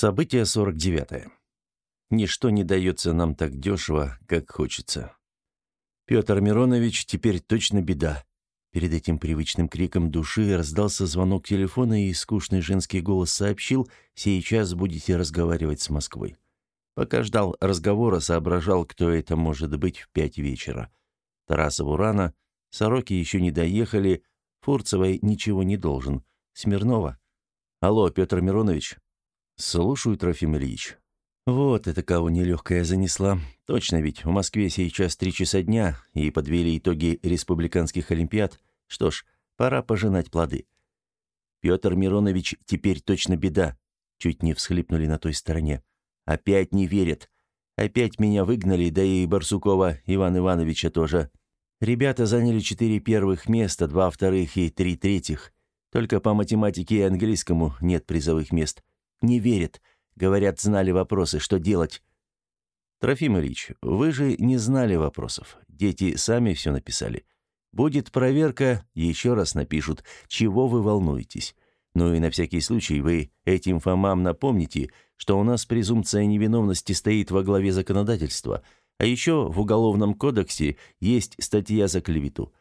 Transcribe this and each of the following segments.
Событие 49. Ничто не дается нам так дешево, как хочется. Петр Миронович теперь точно беда. Перед этим привычным криком души раздался звонок телефона, и скучный женский голос сообщил, «Сейчас будете разговаривать с Москвой». Пока ждал разговора, соображал, кто это может быть в пять вечера. Тарасову рано, Сороки еще не доехали, Фурцевой ничего не должен. Смирнова. «Алло, Петр Миронович?» «Слушаю, Трофим Ильич». «Вот это кого нелегкая занесла. Точно ведь, в Москве сейчас три часа дня, и подвели итоги республиканских олимпиад. Что ж, пора пожинать плоды». «Петр Миронович, теперь точно беда», — чуть не всхлипнули на той стороне. «Опять не верят. Опять меня выгнали, да и Барсукова Иван Ивановича тоже. Ребята заняли четыре первых места, два вторых и три третьих. Только по математике и английскому нет призовых мест. Не верят. Говорят, знали вопросы, что делать. Трофим Ильич, вы же не знали вопросов. Дети сами все написали. Будет проверка, еще раз напишут, чего вы волнуетесь. Ну и на всякий случай вы этим Фомам напомните, что у нас презумпция невиновности стоит во главе законодательства, а еще в Уголовном кодексе есть статья за клевету.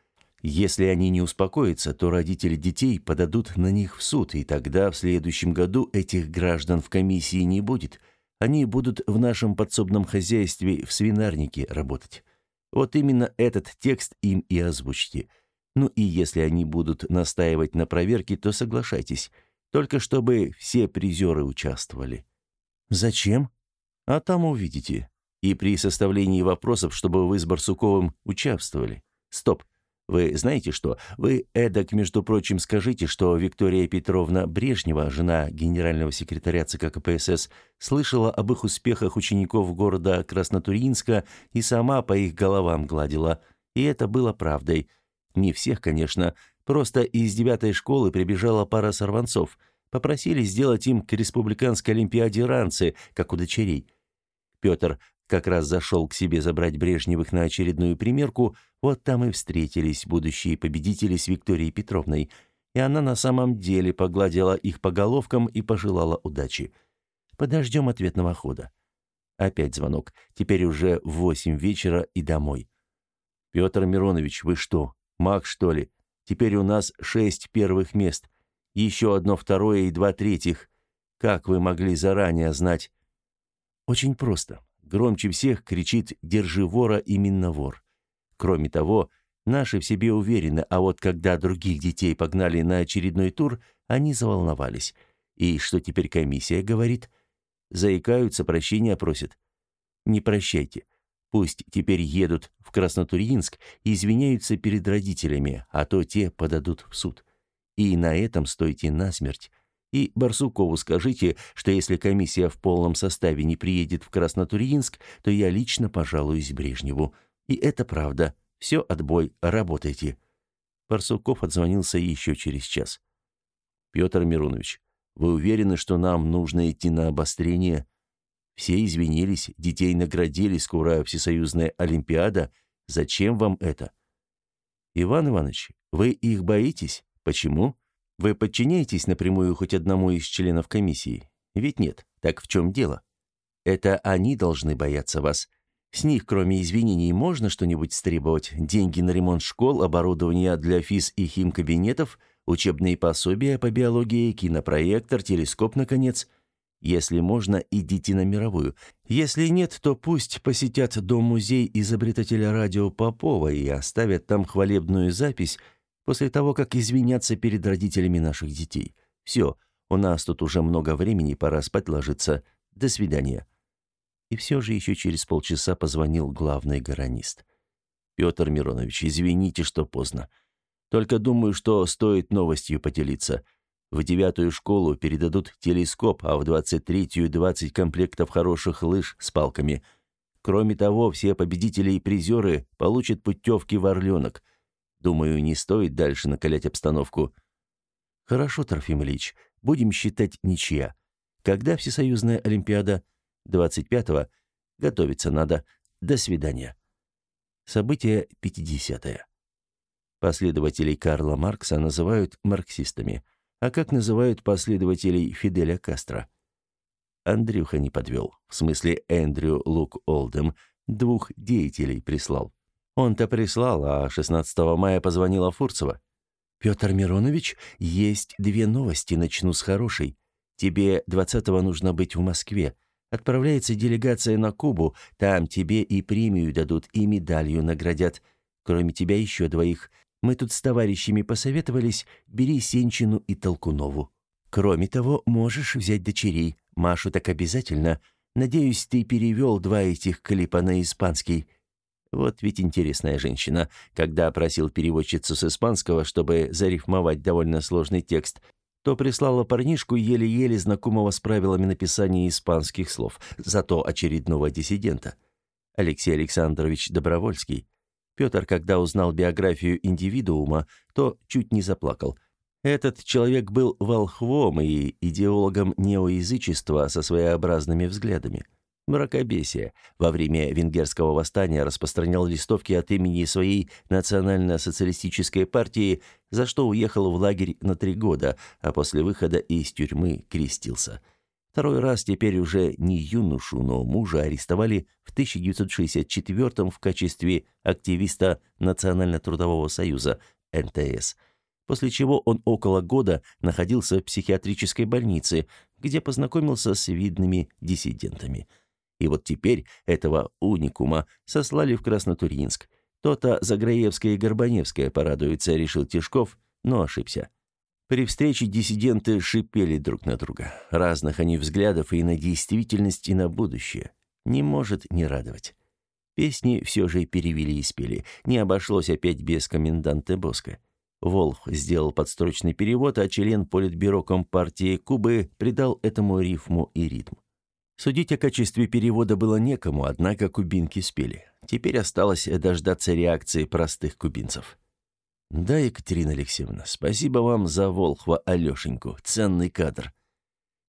Если они не успокоятся, то родители детей подадут на них в суд, и тогда в следующем году этих граждан в комиссии не будет. Они будут в нашем подсобном хозяйстве в свинарнике работать. Вот именно этот текст им и озвучьте. Ну и если они будут настаивать на проверке, то соглашайтесь. Только чтобы все призеры участвовали. Зачем? А там увидите. И при составлении вопросов, чтобы вы с Барсуковым участвовали. Стоп. Вы знаете что? Вы эдак, между прочим, скажите, что Виктория Петровна Брежнева, жена генерального секретаря ЦК КПСС, слышала об их успехах учеников города Краснотурьинска и сама по их головам гладила. И это было правдой. Не всех, конечно. Просто из девятой школы прибежала пара сорванцов. Попросили сделать им к республиканской олимпиаде ранцы, как у дочерей. Петр как раз зашел к себе забрать Брежневых на очередную примерку, вот там и встретились будущие победители с Викторией Петровной, и она на самом деле погладила их по головкам и пожелала удачи. Подождем ответного хода. Опять звонок. Теперь уже в восемь вечера и домой. «Петр Миронович, вы что, маг, что ли? Теперь у нас шесть первых мест. Еще одно второе и два третьих. Как вы могли заранее знать?» «Очень просто. Громче всех кричит «Держи вора, именно вор». Кроме того, наши в себе уверены, а вот когда других детей погнали на очередной тур, они заволновались. И что теперь комиссия говорит? Заикаются, прощения просят. Не прощайте. Пусть теперь едут в Краснотурьинск и извиняются перед родителями, а то те подадут в суд. И на этом стойте насмерть. И Барсукову скажите, что если комиссия в полном составе не приедет в Краснотурьинск, то я лично пожалуюсь Брежневу. И это правда. Все, отбой, работайте». Барсуков отзвонился еще через час. «Петр Миронович, вы уверены, что нам нужно идти на обострение? Все извинились, детей наградили, скоро всесоюзная олимпиада. Зачем вам это?» «Иван Иванович, вы их боитесь? Почему?» Вы подчиняетесь напрямую хоть одному из членов комиссии? Ведь нет. Так в чем дело? Это они должны бояться вас. С них, кроме извинений, можно что-нибудь стребовать? Деньги на ремонт школ, оборудование для физ- и химкабинетов, учебные пособия по биологии, кинопроектор, телескоп, наконец. Если можно, идите на мировую. Если нет, то пусть посетят дом-музей изобретателя радио Попова и оставят там хвалебную запись – после того, как извиняться перед родителями наших детей. Все, у нас тут уже много времени, пора спать ложиться. До свидания». И все же еще через полчаса позвонил главный гаранист. «Петр Миронович, извините, что поздно. Только думаю, что стоит новостью поделиться. В девятую школу передадут телескоп, а в двадцать третью двадцать комплектов хороших лыж с палками. Кроме того, все победители и призеры получат путевки в Орленок. Думаю, не стоит дальше накалять обстановку. Хорошо, Трофим Ильич, будем считать ничья. Когда Всесоюзная Олимпиада? 25-го. Готовиться надо. До свидания. Событие 50-е. Последователей Карла Маркса называют марксистами. А как называют последователей Фиделя Кастро? Андрюха не подвел. В смысле, Эндрю Лук Олдем двух деятелей прислал. Он-то прислал, а 16 мая позвонила Фурцева. «Петр Миронович, есть две новости, начну с хорошей. Тебе 20-го нужно быть в Москве. Отправляется делегация на Кубу, там тебе и премию дадут, и медалью наградят. Кроме тебя еще двоих. Мы тут с товарищами посоветовались, бери Сенчину и Толкунову. Кроме того, можешь взять дочерей. Машу так обязательно. Надеюсь, ты перевел два этих клипа на испанский. Вот ведь интересная женщина. Когда просил переводчицу с испанского, чтобы зарифмовать довольно сложный текст, то прислала парнишку еле-еле знакомого с правилами написания испанских слов, зато очередного диссидента. Алексей Александрович Добровольский. Петр, когда узнал биографию индивидуума, то чуть не заплакал. Этот человек был волхвом и идеологом неоязычества со своеобразными взглядами. Мракобесие. Во время венгерского восстания распространял листовки от имени своей национально-социалистической партии, за что уехал в лагерь на три года, а после выхода из тюрьмы крестился. Второй раз теперь уже не юношу, но мужа арестовали в 1964 в качестве активиста Национально-трудового союза НТС, после чего он около года находился в психиатрической больнице, где познакомился с видными диссидентами – и вот теперь этого уникума сослали в Краснотурьинск. То-то Заграевская и Горбаневская порадуются, решил Тишков, но ошибся. При встрече диссиденты шипели друг на друга. Разных они взглядов и на действительность, и на будущее. Не может не радовать. Песни все же перевели и спели. Не обошлось опять без коменданта Боска. Волх сделал подстрочный перевод, а член Политбюро Компартии Кубы придал этому рифму и ритм. Судить о качестве перевода было некому, однако кубинки спели. Теперь осталось дождаться реакции простых кубинцев. «Да, Екатерина Алексеевна, спасибо вам за Волхва Алешеньку, ценный кадр».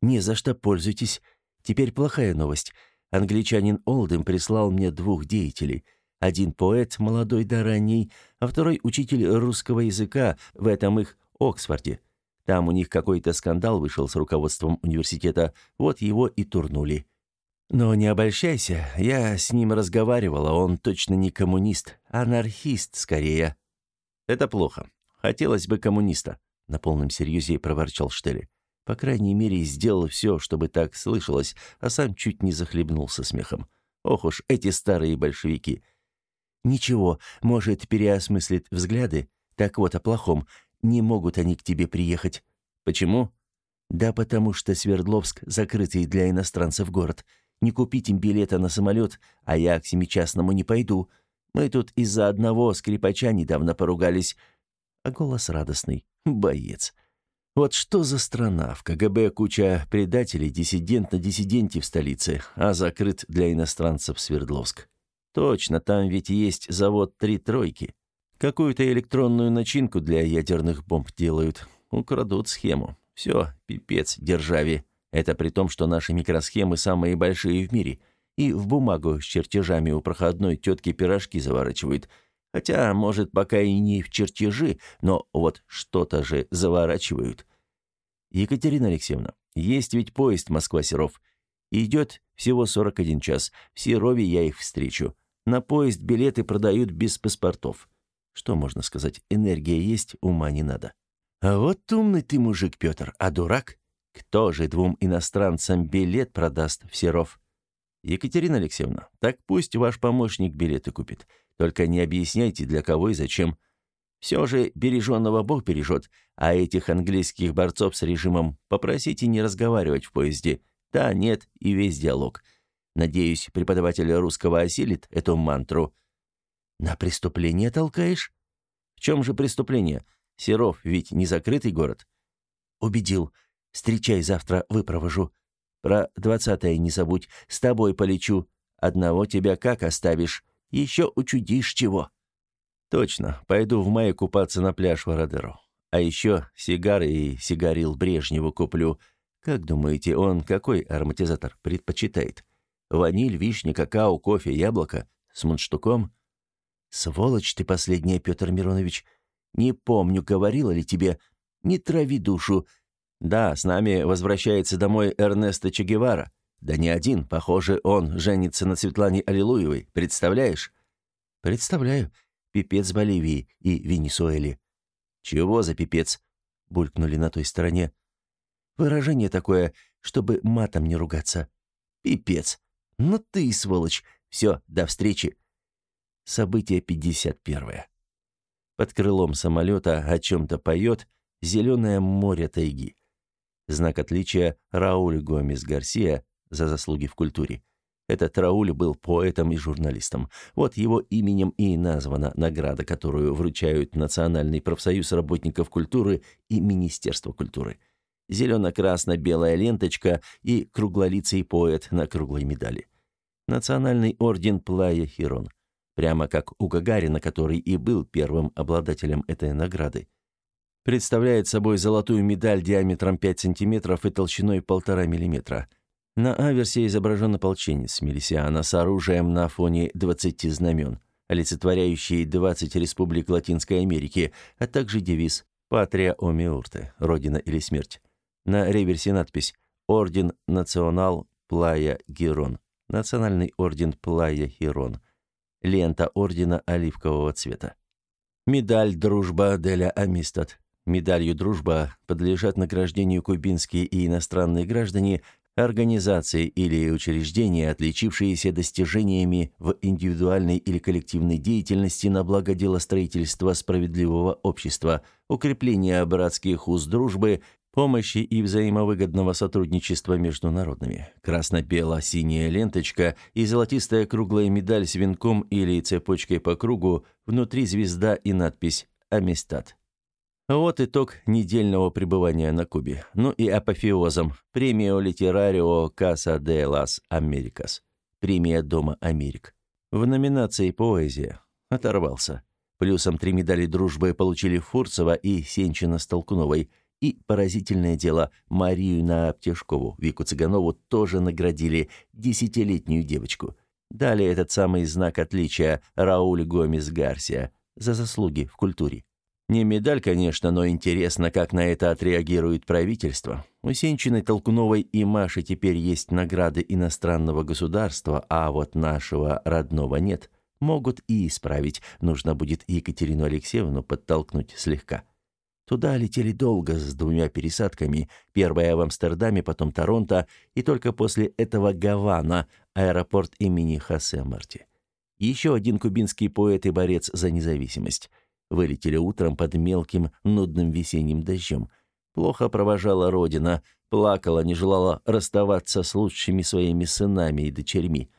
«Не за что пользуйтесь. Теперь плохая новость. Англичанин Олдем прислал мне двух деятелей. Один поэт, молодой да ранний, а второй учитель русского языка в этом их Оксфорде. Там у них какой-то скандал вышел с руководством университета, вот его и турнули. Но не обольщайся, я с ним разговаривала, он точно не коммунист, анархист скорее. Это плохо. Хотелось бы коммуниста, на полном серьезе проворчал Штели. По крайней мере, сделал все, чтобы так слышалось, а сам чуть не захлебнулся смехом. Ох уж эти старые большевики. Ничего, может, переосмыслит взгляды. Так вот о плохом. Не могут они к тебе приехать. Почему? Да потому что Свердловск закрытый для иностранцев город. Не купить им билета на самолет, а я к семичастному не пойду. Мы тут из-за одного скрипача недавно поругались. А голос радостный. Боец. Вот что за страна? В КГБ куча предателей, диссидент на диссиденте в столице, а закрыт для иностранцев Свердловск. Точно, там ведь есть завод «Три тройки». Какую-то электронную начинку для ядерных бомб делают. Украдут схему. Все, пипец державе. Это при том, что наши микросхемы самые большие в мире. И в бумагу с чертежами у проходной тетки пирожки заворачивают. Хотя, может, пока и не в чертежи, но вот что-то же заворачивают. Екатерина Алексеевна, есть ведь поезд Москва-Серов. Идет всего 41 час. В Серове я их встречу. На поезд билеты продают без паспортов. Что можно сказать, энергия есть, ума не надо. А вот умный ты мужик, Петр, а дурак? Кто же двум иностранцам билет продаст в Серов? Екатерина Алексеевна, так пусть ваш помощник билеты купит. Только не объясняйте, для кого и зачем. Все же береженного Бог бережет, а этих английских борцов с режимом попросите не разговаривать в поезде. Да, нет и весь диалог. Надеюсь, преподаватель русского осилит эту мантру. На преступление толкаешь? В чем же преступление? Серов ведь не закрытый город. Убедил. Встречай завтра, выпровожу. Про двадцатое не забудь. С тобой полечу. Одного тебя как оставишь? Еще учудишь чего. Точно. Пойду в мае купаться на пляж в Вородеро. А еще сигары и сигарил Брежневу куплю. Как думаете, он какой ароматизатор предпочитает? Ваниль, вишня, какао, кофе, яблоко? С мундштуком? «Сволочь ты последняя, Петр Миронович. Не помню, говорила ли тебе. Не трави душу. Да, с нами возвращается домой Эрнесто Че Гевара. Да не один, похоже, он женится на Светлане Аллилуевой, представляешь? Представляю. Пипец Боливии и Венесуэле. Чего за пипец? Булькнули на той стороне. Выражение такое, чтобы матом не ругаться. Пипец. Ну ты, сволочь. Все, до встречи. Событие 51. Под крылом самолета о чем-то поет зеленое море тайги. Знак отличия Рауль Гомес Гарсия за заслуги в культуре. Этот Рауль был поэтом и журналистом. Вот его именем и названа награда, которую вручают Национальный профсоюз работников культуры и Министерство культуры. Зелено-красно-белая ленточка и круглолицый поэт на круглой медали. Национальный орден Плая Хирон. Прямо как у Гагарина, который и был первым обладателем этой награды представляет собой золотую медаль диаметром 5 сантиметров и толщиной 1,5 миллиметра. На аверсе изображен ополченец Мелисиана с оружием на фоне 20 знамен, олицетворяющие 20 республик Латинской Америки, а также девиз «Патрия о миурте» – «Родина или смерть». На реверсе надпись «Орден Национал Плая Герон» – Национальный орден Плая Хирон. Лента ордена оливкового цвета. Медаль «Дружба Деля Амистад» Медалью «Дружба» подлежат награждению кубинские и иностранные граждане, организации или учреждения, отличившиеся достижениями в индивидуальной или коллективной деятельности на благо дела строительства справедливого общества, укрепления братских уз дружбы, помощи и взаимовыгодного сотрудничества между народами. Красно-бело-синяя ленточка и золотистая круглая медаль с венком или цепочкой по кругу, внутри звезда и надпись «Амистад». Вот итог недельного пребывания на Кубе. Ну и апофеозом. Премия Литерарио Каса де лас Америкас. Премия Дома Америк. В номинации «Поэзия». Оторвался. Плюсом три медали дружбы получили Фурцева и Сенчина с Толкуновой. И, поразительное дело, Марию Нааптешкову, Вику Цыганову тоже наградили, десятилетнюю девочку. Дали этот самый знак отличия Рауль Гомес Гарсия за заслуги в культуре. Не медаль, конечно, но интересно, как на это отреагирует правительство. У Сенчиной, Толкуновой и Маши теперь есть награды иностранного государства, а вот нашего родного нет. Могут и исправить. Нужно будет Екатерину Алексеевну подтолкнуть слегка. Туда летели долго, с двумя пересадками. Первая в Амстердаме, потом Торонто, и только после этого Гавана, аэропорт имени Хосе Марти. Еще один кубинский поэт и борец за независимость. Вылетели утром под мелким, нудным весенним дождем. Плохо провожала родина, плакала, не желала расставаться с лучшими своими сынами и дочерьми.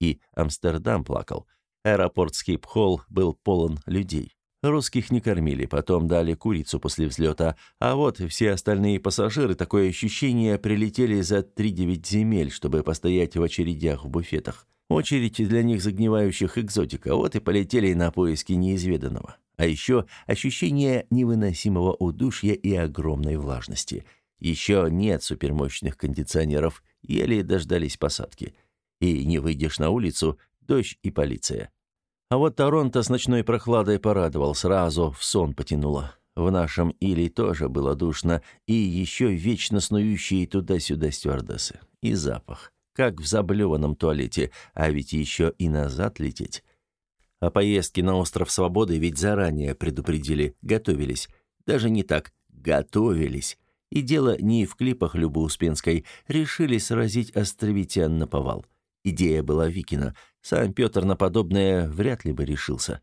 И Амстердам плакал. Аэропорт Скейп-Холл был полон людей. Русских не кормили, потом дали курицу после взлета, а вот все остальные пассажиры, такое ощущение, прилетели за три-девять земель, чтобы постоять в очередях в буфетах. Очередь для них загнивающих экзотика, вот и полетели на поиски неизведанного. А еще ощущение невыносимого удушья и огромной влажности. Еще нет супермощных кондиционеров, еле дождались посадки. И не выйдешь на улицу, дождь и полиция. А вот Торонто с ночной прохладой порадовал, сразу в сон потянуло. В нашем Или тоже было душно, и еще вечно снующие туда-сюда стюардессы. И запах, как в заблеванном туалете, а ведь еще и назад лететь. О поездке на остров Свободы ведь заранее предупредили, готовились. Даже не так, готовились. И дело не в клипах Любы Успенской. Решили сразить островитян на повал. Идея была Викина. Сам Петр на подобное вряд ли бы решился.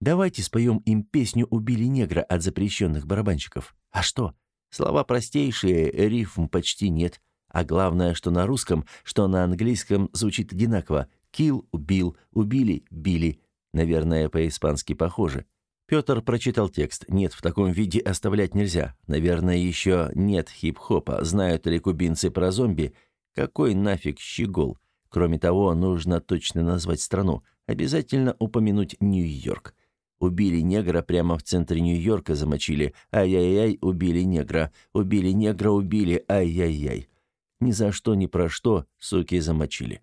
«Давайте споем им песню «Убили негра» от запрещенных барабанщиков». А что? Слова простейшие, рифм почти нет. А главное, что на русском, что на английском звучит одинаково. «Kill» — «убил», «убили» — «били». Наверное, по-испански похоже. Петр прочитал текст. Нет, в таком виде оставлять нельзя. Наверное, еще нет хип-хопа. Знают ли кубинцы про зомби? Какой нафиг щегол? Кроме того, нужно точно назвать страну. Обязательно упомянуть Нью-Йорк. Убили негра прямо в центре Нью-Йорка замочили. Ай-яй-яй, убили негра. Убили негра, убили. Ай-яй-яй. Ни за что, ни про что, суки, замочили.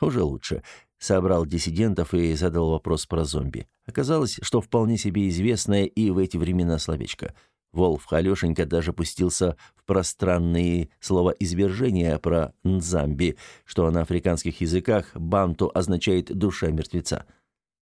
Уже лучше собрал диссидентов и задал вопрос про зомби. Оказалось, что вполне себе известное и в эти времена словечко. Волф Алешенька даже пустился в пространные словоизвержения про «нзамби», что на африканских языках «банту» означает «душа мертвеца».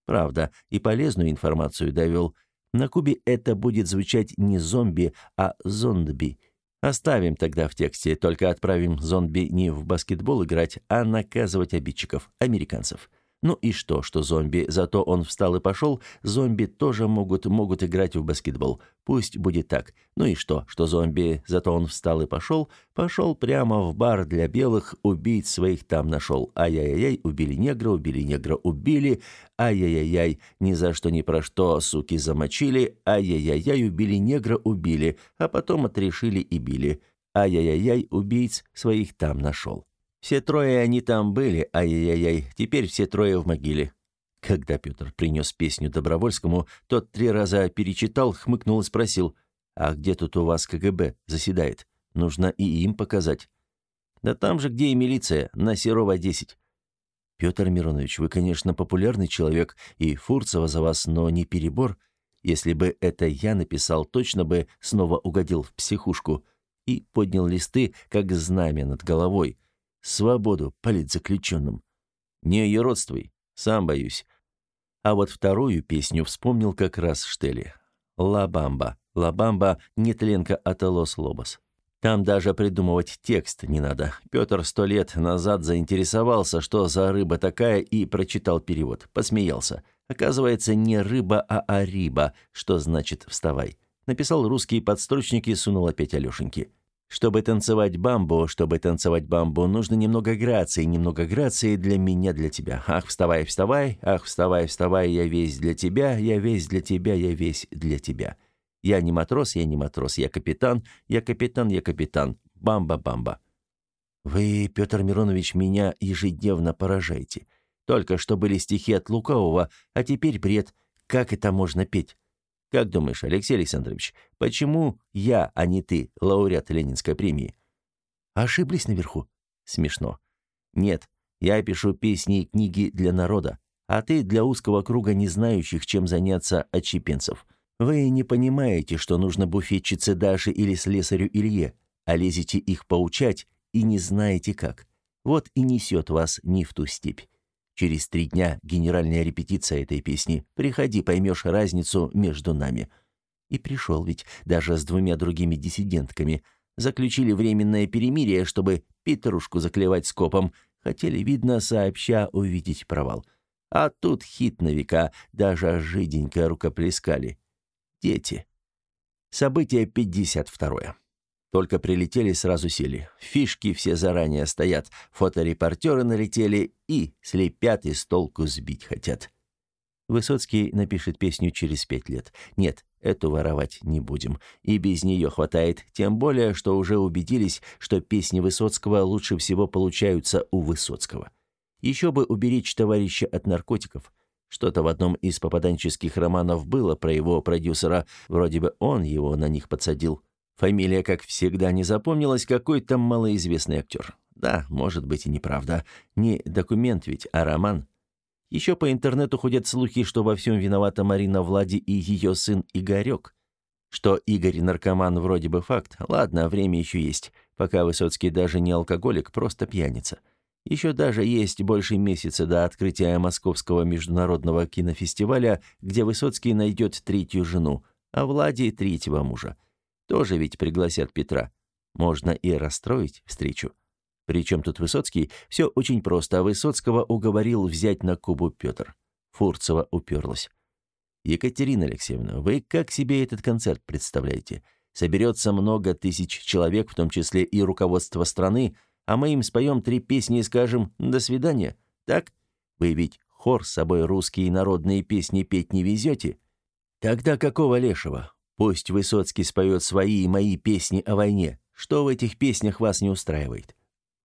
Правда, и полезную информацию довел. На Кубе это будет звучать не «зомби», а «зондби». Оставим тогда в тексте, только отправим зомби не в баскетбол играть, а наказывать обидчиков, американцев. Ну и что, что зомби, зато он встал и пошел, зомби тоже могут, могут играть в баскетбол. Пусть будет так. Ну и что, что зомби, зато он встал и пошел, пошел прямо в бар для белых, убить своих там нашел. Ай-яй-яй, убили негра, убили негра, убили. Ай-яй-яй, ни за что ни про что, суки, замочили. Ай-яй-яй, убили негра, убили, а потом отрешили и били. Ай-яй-яй, убийц своих там нашел. Все трое они там были, ай-яй-яй, теперь все трое в могиле. Когда Петр принес песню Добровольскому, тот три раза перечитал, хмыкнул и спросил, «А где тут у вас КГБ заседает? Нужно и им показать». «Да там же, где и милиция, на Серова 10». «Петр Миронович, вы, конечно, популярный человек, и Фурцева за вас, но не перебор. Если бы это я написал, точно бы снова угодил в психушку». И поднял листы, как знамя над головой – Свободу политзаключенным. Не ее родствуй, сам боюсь. А вот вторую песню вспомнил как раз Штели. «Ла Бамба». «Ла Бамба» нетленка от Лос Лобос. Там даже придумывать текст не надо. Петр сто лет назад заинтересовался, что за рыба такая, и прочитал перевод. Посмеялся. Оказывается, не рыба, а ариба, что значит «вставай». Написал русские подстрочники сунул опять Алешеньки. Чтобы танцевать бамбу, чтобы танцевать бамбу, нужно немного грации, немного грации для меня, для тебя. Ах, вставай, вставай, ах, вставай, вставай, я весь для тебя, я весь для тебя, я весь для тебя. Я не матрос, я не матрос, я капитан, я капитан, я капитан. Бамба-бамба. Вы, Петр Миронович, меня ежедневно поражаете. Только что были стихи от Лукавого, а теперь бред. Как это можно петь? Как думаешь, Алексей Александрович, почему я, а не ты, лауреат Ленинской премии? Ошиблись наверху. Смешно. Нет, я пишу песни и книги для народа, а ты для узкого круга не знающих, чем заняться отщепенцев. Вы не понимаете, что нужно буфетчице Даше или слесарю Илье, а лезете их поучать и не знаете как. Вот и несет вас не в ту степь. Через три дня генеральная репетиция этой песни. Приходи, поймешь разницу между нами. И пришел ведь даже с двумя другими диссидентками. Заключили временное перемирие, чтобы Петрушку заклевать скопом. Хотели, видно, сообща увидеть провал. А тут хит на века, даже жиденько рукоплескали. Дети. Событие 52. Только прилетели, сразу сели. Фишки все заранее стоят. Фоторепортеры налетели и слепят и с толку сбить хотят. Высоцкий напишет песню через пять лет. Нет, эту воровать не будем. И без нее хватает. Тем более, что уже убедились, что песни Высоцкого лучше всего получаются у Высоцкого. Еще бы уберечь товарища от наркотиков. Что-то в одном из попаданческих романов было про его продюсера. Вроде бы он его на них подсадил. Фамилия, как всегда, не запомнилась, какой там малоизвестный актер. Да, может быть и неправда. Не документ ведь, а роман. Еще по интернету ходят слухи, что во всем виновата Марина Влади и ее сын Игорек. Что Игорь наркоман вроде бы факт. Ладно, время еще есть. Пока Высоцкий даже не алкоголик, просто пьяница. Еще даже есть больше месяца до открытия Московского международного кинофестиваля, где Высоцкий найдет третью жену, а Влади — третьего мужа. Тоже ведь пригласят Петра. Можно и расстроить встречу. Причем тут Высоцкий? Все очень просто. А Высоцкого уговорил взять на Кубу Петр. Фурцева уперлась. «Екатерина Алексеевна, вы как себе этот концерт представляете? Соберется много тысяч человек, в том числе и руководство страны, а мы им споем три песни и скажем «до свидания». Так? Вы ведь хор с собой русские народные песни петь не везете? Тогда какого лешего? Пусть Высоцкий споет свои и мои песни о войне. Что в этих песнях вас не устраивает?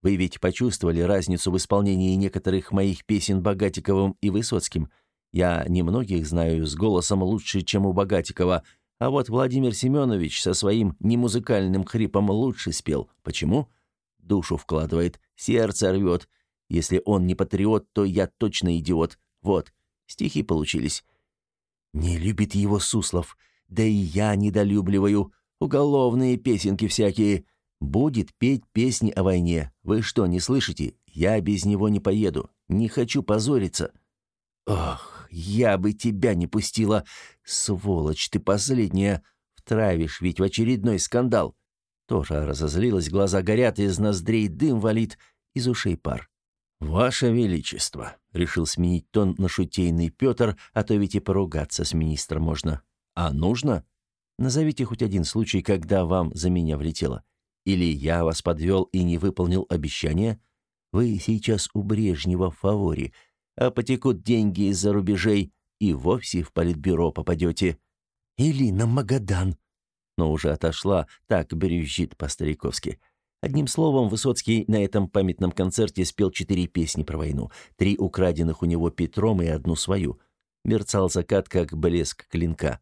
Вы ведь почувствовали разницу в исполнении некоторых моих песен Богатиковым и Высоцким. Я немногих знаю с голосом лучше, чем у Богатикова, а вот Владимир Семенович со своим немузыкальным хрипом лучше спел. Почему? Душу вкладывает, сердце рвет. Если он не патриот, то я точно идиот. Вот, стихи получились. Не любит его Суслов. Да и я недолюбливаю. Уголовные песенки всякие. Будет петь песни о войне. Вы что, не слышите? Я без него не поеду. Не хочу позориться. Ох, я бы тебя не пустила. Сволочь ты последняя. Втравишь ведь в очередной скандал. Тоже разозлилась, глаза горят, из ноздрей дым валит, из ушей пар. «Ваше Величество», — решил сменить тон на шутейный Петр, а то ведь и поругаться с министром можно. «А нужно? Назовите хоть один случай, когда вам за меня влетело. Или я вас подвел и не выполнил обещание? Вы сейчас у Брежнева в фаворе, а потекут деньги из-за рубежей, и вовсе в политбюро попадете. Или на Магадан». Но уже отошла, так брюзжит по-стариковски. Одним словом, Высоцкий на этом памятном концерте спел четыре песни про войну, три украденных у него Петром и одну свою. Мерцал закат, как блеск клинка.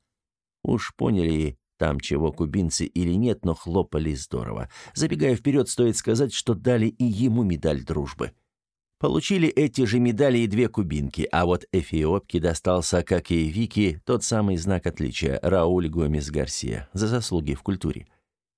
Уж поняли там чего кубинцы или нет, но хлопали здорово. Забегая вперед, стоит сказать, что дали и ему медаль дружбы. Получили эти же медали и две кубинки, а вот эфиопке достался, как и Вики, тот самый знак отличия – Рауль Гомес Гарсия за заслуги в культуре.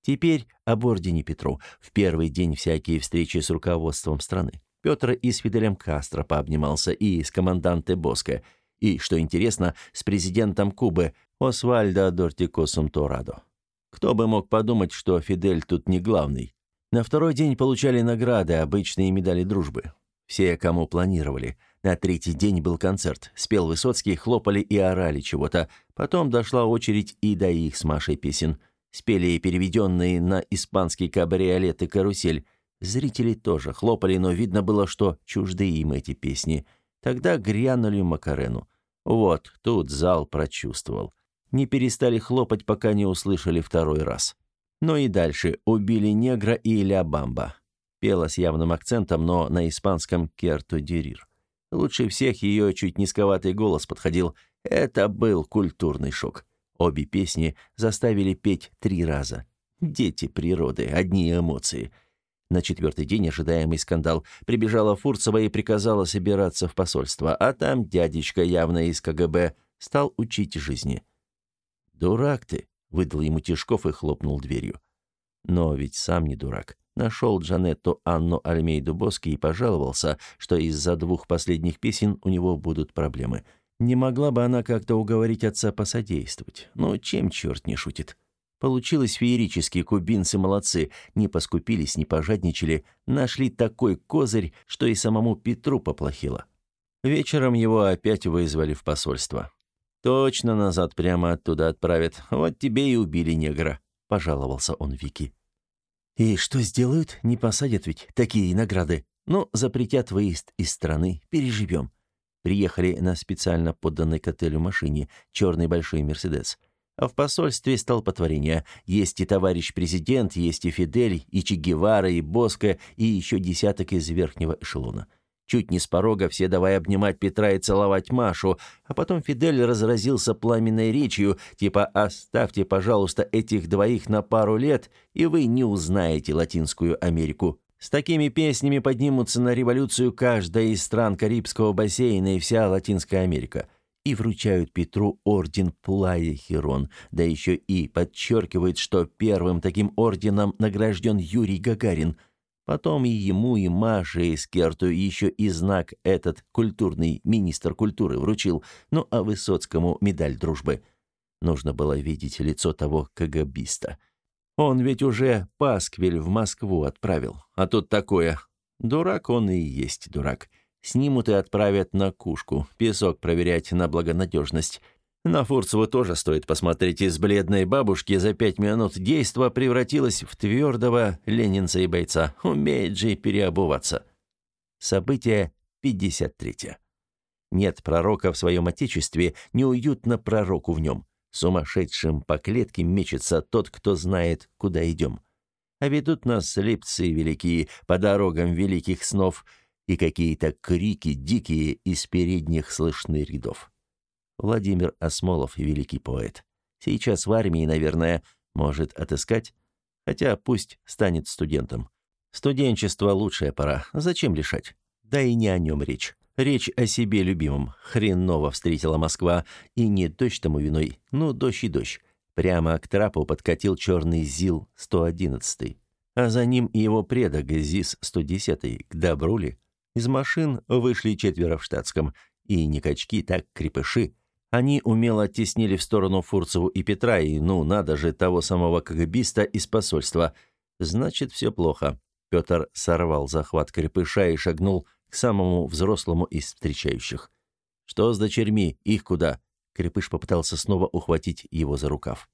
Теперь об ордене Петру. В первый день всякие встречи с руководством страны. Петр и с Фиделем Кастро пообнимался, и с команданте Боско, и, что интересно, с президентом Кубы Освальдо Дортикосом Торадо. Кто бы мог подумать, что Фидель тут не главный. На второй день получали награды, обычные медали дружбы. Все, кому планировали. На третий день был концерт. Спел Высоцкий, хлопали и орали чего-то. Потом дошла очередь и до их с Машей песен – Спели переведенные на испанский кабриолет и карусель. Зрители тоже хлопали, но видно было, что чужды им эти песни. Тогда грянули Макарену. Вот, тут зал прочувствовал. Не перестали хлопать, пока не услышали второй раз. Но и дальше убили негра и Ля Бамба. Пела с явным акцентом, но на испанском «Керту Дерир». Лучше всех ее чуть низковатый голос подходил. Это был культурный шок. Обе песни заставили петь три раза. Дети природы, одни эмоции. На четвертый день ожидаемый скандал. Прибежала Фурцева и приказала собираться в посольство, а там дядечка, явно из КГБ, стал учить жизни. «Дурак ты!» — выдал ему Тишков и хлопнул дверью. Но ведь сам не дурак. Нашел Джанетту Анну Альмейду Боски и пожаловался, что из-за двух последних песен у него будут проблемы — не могла бы она как-то уговорить отца посодействовать. Но чем черт не шутит? Получилось феерически, кубинцы молодцы, не поскупились, не пожадничали, нашли такой козырь, что и самому Петру поплохело. Вечером его опять вызвали в посольство. «Точно назад прямо оттуда отправят. Вот тебе и убили негра», — пожаловался он Вики. «И что сделают? Не посадят ведь такие награды. Ну, запретят выезд из страны, переживем. Приехали на специально подданной к отелю машине, черный большой «Мерседес». А в посольстве столпотворение. Есть и товарищ президент, есть и Фидель, и Че Гевара, и Боско, и еще десяток из верхнего эшелона. Чуть не с порога все давай обнимать Петра и целовать Машу, а потом Фидель разразился пламенной речью, типа «Оставьте, пожалуйста, этих двоих на пару лет, и вы не узнаете Латинскую Америку». С такими песнями поднимутся на революцию каждая из стран Карибского бассейна и вся Латинская Америка. И вручают Петру орден Пулая Херон, да еще и подчеркивают, что первым таким орденом награжден Юрий Гагарин. Потом и ему, и Маше, и Скерту еще и знак этот культурный министр культуры вручил, ну а Высоцкому медаль дружбы. Нужно было видеть лицо того КГБиста. Он ведь уже пасквиль в Москву отправил. А тут такое. Дурак он и есть дурак. Снимут и отправят на кушку, песок проверять на благонадежность. На Фурцеву тоже стоит посмотреть. Из бледной бабушки за пять минут действо превратилось в твердого ленинца и бойца. Умеет же переобуваться. Событие 53. Нет пророка в своем отечестве, неуютно пророку в нем. Сумасшедшим по клетке мечется тот, кто знает, куда идем. А ведут нас слепцы великие по дорогам великих снов, и какие-то крики дикие из передних слышны рядов. Владимир Осмолов, великий поэт. Сейчас в армии, наверное, может отыскать, хотя пусть станет студентом. Студенчество — лучшая пора, зачем лишать? Да и не о нем речь. Речь о себе любимом. Хреново встретила Москва. И не дождь тому виной. Ну, дождь и дождь. Прямо к трапу подкатил черный ЗИЛ-111, а за ним и его предок ЗИС-110 к Добрули. Из машин вышли четверо в штатском, и не качки, так крепыши. Они умело оттеснили в сторону Фурцеву и Петра, и, ну, надо же, того самого КГБиста из посольства. Значит, все плохо. Петр сорвал захват крепыша и шагнул к самому взрослому из встречающих. «Что с дочерьми? Их куда?» Крепыш попытался снова ухватить его за рукав.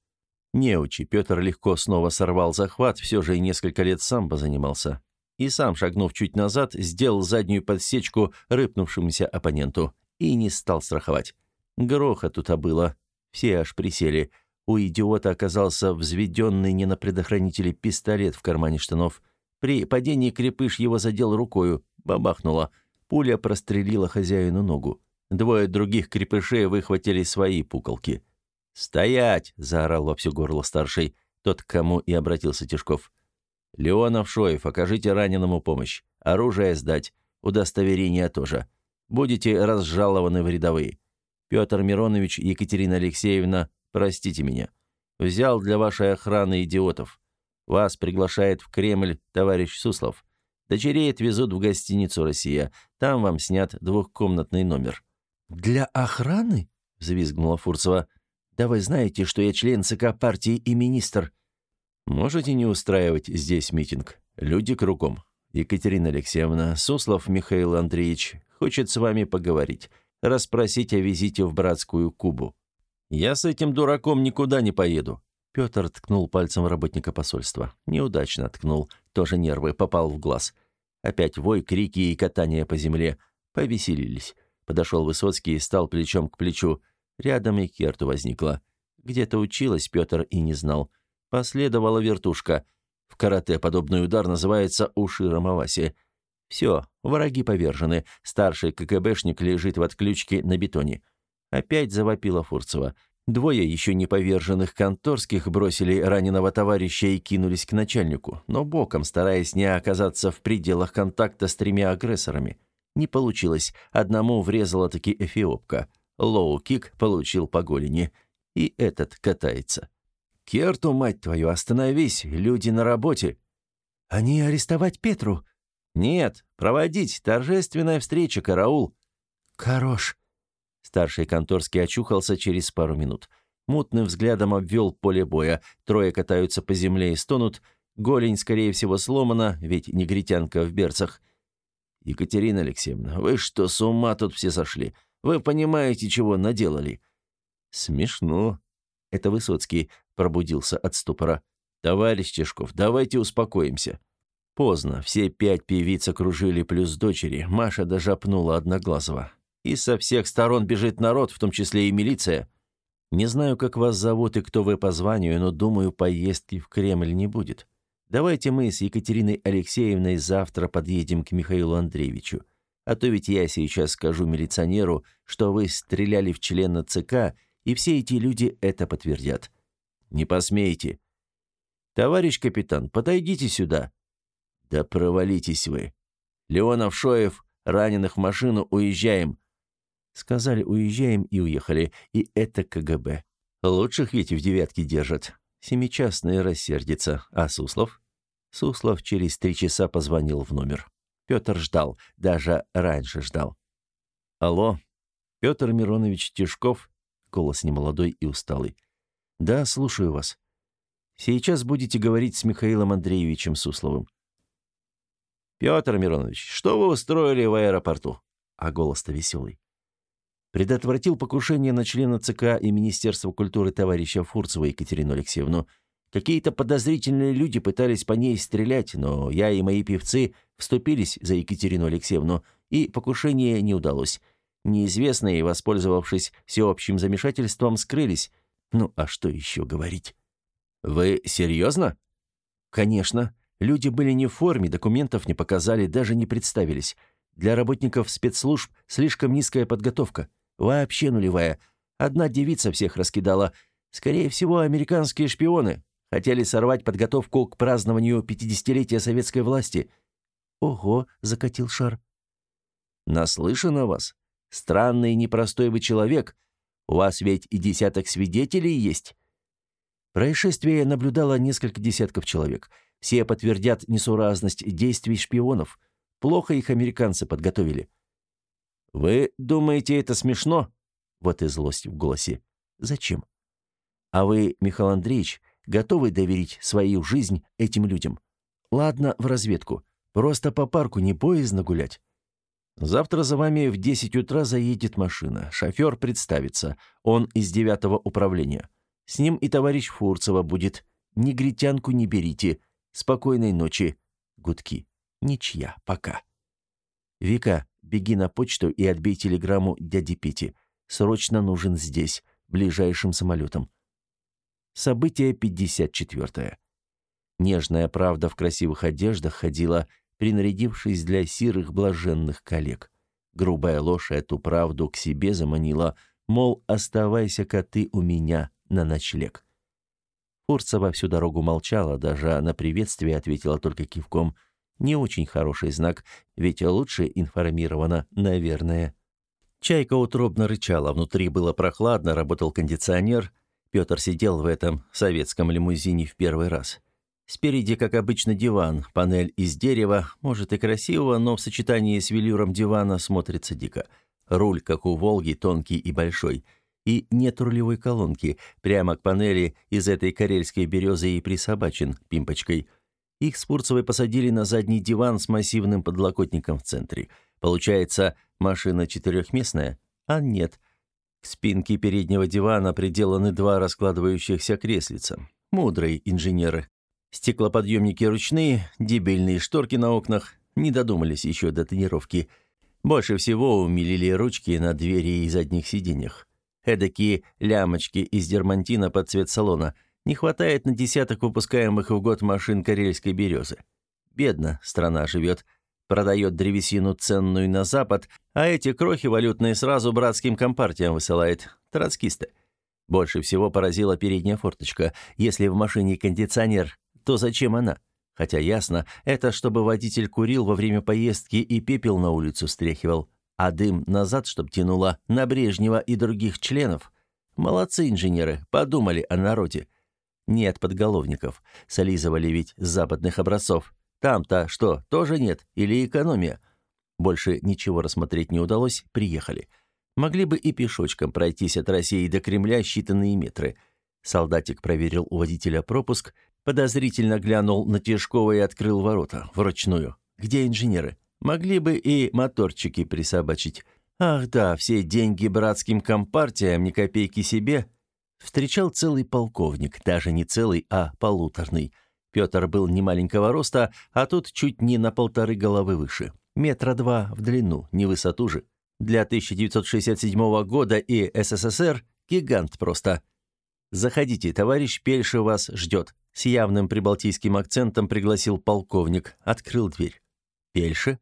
Неучи, Петр легко снова сорвал захват, все же и несколько лет сам позанимался. И сам, шагнув чуть назад, сделал заднюю подсечку рыпнувшемуся оппоненту и не стал страховать. Грохоту-то было. Все аж присели. У идиота оказался взведенный не на предохранителе пистолет в кармане штанов. При падении крепыш его задел рукою, бабахнуло. Пуля прострелила хозяину ногу. Двое других крепышей выхватили свои пуколки. «Стоять!» — заорал во все горло старший, тот, к кому и обратился Тишков. «Леонов, Шоев, окажите раненому помощь. Оружие сдать. Удостоверение тоже. Будете разжалованы в рядовые. Петр Миронович, Екатерина Алексеевна, простите меня. Взял для вашей охраны идиотов. Вас приглашает в Кремль товарищ Суслов. Дочерей отвезут в гостиницу «Россия». Там вам снят двухкомнатный номер». «Для охраны?» — взвизгнула Фурцева. «Да вы знаете, что я член ЦК партии и министр». «Можете не устраивать здесь митинг. Люди кругом. Екатерина Алексеевна, Суслов Михаил Андреевич хочет с вами поговорить, расспросить о визите в братскую Кубу. Я с этим дураком никуда не поеду». Петр ткнул пальцем работника посольства. Неудачно ткнул, тоже нервы, попал в глаз. Опять вой, крики и катание по земле. Повеселились. Подошел Высоцкий и стал плечом к плечу. Рядом и Керту возникла. Где-то училась Петр и не знал. Последовала вертушка. В карате подобный удар называется уши Рамаваси. Все, враги повержены. Старший КГБшник лежит в отключке на бетоне. Опять завопила Фурцева. Двое еще не поверженных конторских бросили раненого товарища и кинулись к начальнику, но боком, стараясь не оказаться в пределах контакта с тремя агрессорами. Не получилось. Одному врезала таки эфиопка. Лоу-кик получил по голени. И этот катается. «Керту, мать твою, остановись! Люди на работе!» «Они арестовать Петру?» «Нет, проводить. Торжественная встреча, караул». «Хорош». Старший конторский очухался через пару минут. Мутным взглядом обвел поле боя. Трое катаются по земле и стонут. Голень, скорее всего, сломана, ведь негритянка в берцах. «Екатерина Алексеевна, вы что, с ума тут все сошли? Вы понимаете, чего наделали?» «Смешно». Это Высоцкий пробудился от ступора. «Товарищ Чешков, давайте успокоимся». Поздно, все пять певиц окружили плюс дочери, Маша даже опнула Одноглазого. И со всех сторон бежит народ, в том числе и милиция. Не знаю, как вас зовут и кто вы по званию, но, думаю, поездки в Кремль не будет. Давайте мы с Екатериной Алексеевной завтра подъедем к Михаилу Андреевичу. А то ведь я сейчас скажу милиционеру, что вы стреляли в члена ЦК, и все эти люди это подтвердят. Не посмейте. Товарищ капитан, подойдите сюда. Да провалитесь вы. Леонов, Шоев, раненых в машину, уезжаем. Сказали, уезжаем и уехали. И это КГБ. Лучших ведь в девятке держат. Семичастный рассердится. А Суслов? Суслов через три часа позвонил в номер. Петр ждал, даже раньше ждал. «Алло, Петр Миронович Тишков?» Голос немолодой и усталый. «Да, слушаю вас. Сейчас будете говорить с Михаилом Андреевичем Сусловым». «Петр Миронович, что вы устроили в аэропорту?» А голос-то веселый. Предотвратил покушение на члена ЦК и Министерства культуры товарища Фурцева Екатерину Алексеевну. Какие-то подозрительные люди пытались по ней стрелять, но я и мои певцы вступились за Екатерину Алексеевну, и покушение не удалось. Неизвестные, воспользовавшись всеобщим замешательством, скрылись. Ну, а что еще говорить? «Вы серьезно?» «Конечно. Люди были не в форме, документов не показали, даже не представились. Для работников спецслужб слишком низкая подготовка. Вообще нулевая. Одна девица всех раскидала. Скорее всего, американские шпионы. Хотели сорвать подготовку к празднованию пятидесятилетия советской власти. Ого, закатил шар. Наслышан о вас. Странный и непростой вы человек. У вас ведь и десяток свидетелей есть. Происшествие наблюдало несколько десятков человек. Все подтвердят несуразность действий шпионов. Плохо их американцы подготовили. «Вы думаете, это смешно?» Вот и злость в голосе. «Зачем?» «А вы, Михаил Андреевич, готовы доверить свою жизнь этим людям? Ладно, в разведку. Просто по парку не поездно гулять. Завтра за вами в 10 утра заедет машина. Шофер представится. Он из девятого управления. С ним и товарищ Фурцева будет. Негритянку не берите. Спокойной ночи. Гудки. Ничья. Пока. Вика, беги на почту и отбей телеграмму дяде Пете. Срочно нужен здесь, ближайшим самолетом. Событие 54. Нежная правда в красивых одеждах ходила принарядившись для сирых блаженных коллег. Грубая ложь эту правду к себе заманила, мол, оставайся-ка ты у меня на ночлег. Фурцева всю дорогу молчала, даже на приветствие ответила только кивком. Не очень хороший знак, ведь лучше информирована, наверное. Чайка утробно рычала, внутри было прохладно, работал кондиционер. Петр сидел в этом советском лимузине в первый раз. Спереди, как обычно, диван, панель из дерева, может и красивого, но в сочетании с велюром дивана смотрится дико. Руль, как у «Волги», тонкий и большой. И нет рулевой колонки, прямо к панели из этой карельской березы и присобачен пимпочкой. Их с Фурцевой посадили на задний диван с массивным подлокотником в центре. Получается, машина четырехместная? А нет. К спинке переднего дивана приделаны два раскладывающихся креслица. Мудрые инженеры. Стеклоподъемники ручные, дебильные шторки на окнах. Не додумались еще до тренировки. Больше всего умилили ручки на двери и задних сиденьях. Эдакие лямочки из дермантина под цвет салона. Не хватает на десяток выпускаемых в год машин карельской березы. Бедно страна живет. Продает древесину ценную на Запад, а эти крохи валютные сразу братским компартиям высылает. Троцкисты. Больше всего поразила передняя форточка. Если в машине кондиционер, то зачем она? Хотя ясно, это чтобы водитель курил во время поездки и пепел на улицу стряхивал, а дым назад, чтоб тянуло на Брежнева и других членов. Молодцы инженеры, подумали о народе. Нет подголовников, солизовали ведь с западных образцов. Там-то что, тоже нет? Или экономия? Больше ничего рассмотреть не удалось, приехали. Могли бы и пешочком пройтись от России до Кремля считанные метры. Солдатик проверил у водителя пропуск, Подозрительно глянул на Тишкова и открыл ворота, вручную. Где инженеры? Могли бы и моторчики присобачить. Ах да, все деньги братским компартиям, ни копейки себе. Встречал целый полковник, даже не целый, а полуторный. Петр был не маленького роста, а тут чуть не на полторы головы выше. Метра два в длину, не высоту же. Для 1967 года и СССР гигант просто. «Заходите, товарищ Пельши вас ждет», — с явным прибалтийским акцентом пригласил полковник, открыл дверь. «Пельши?»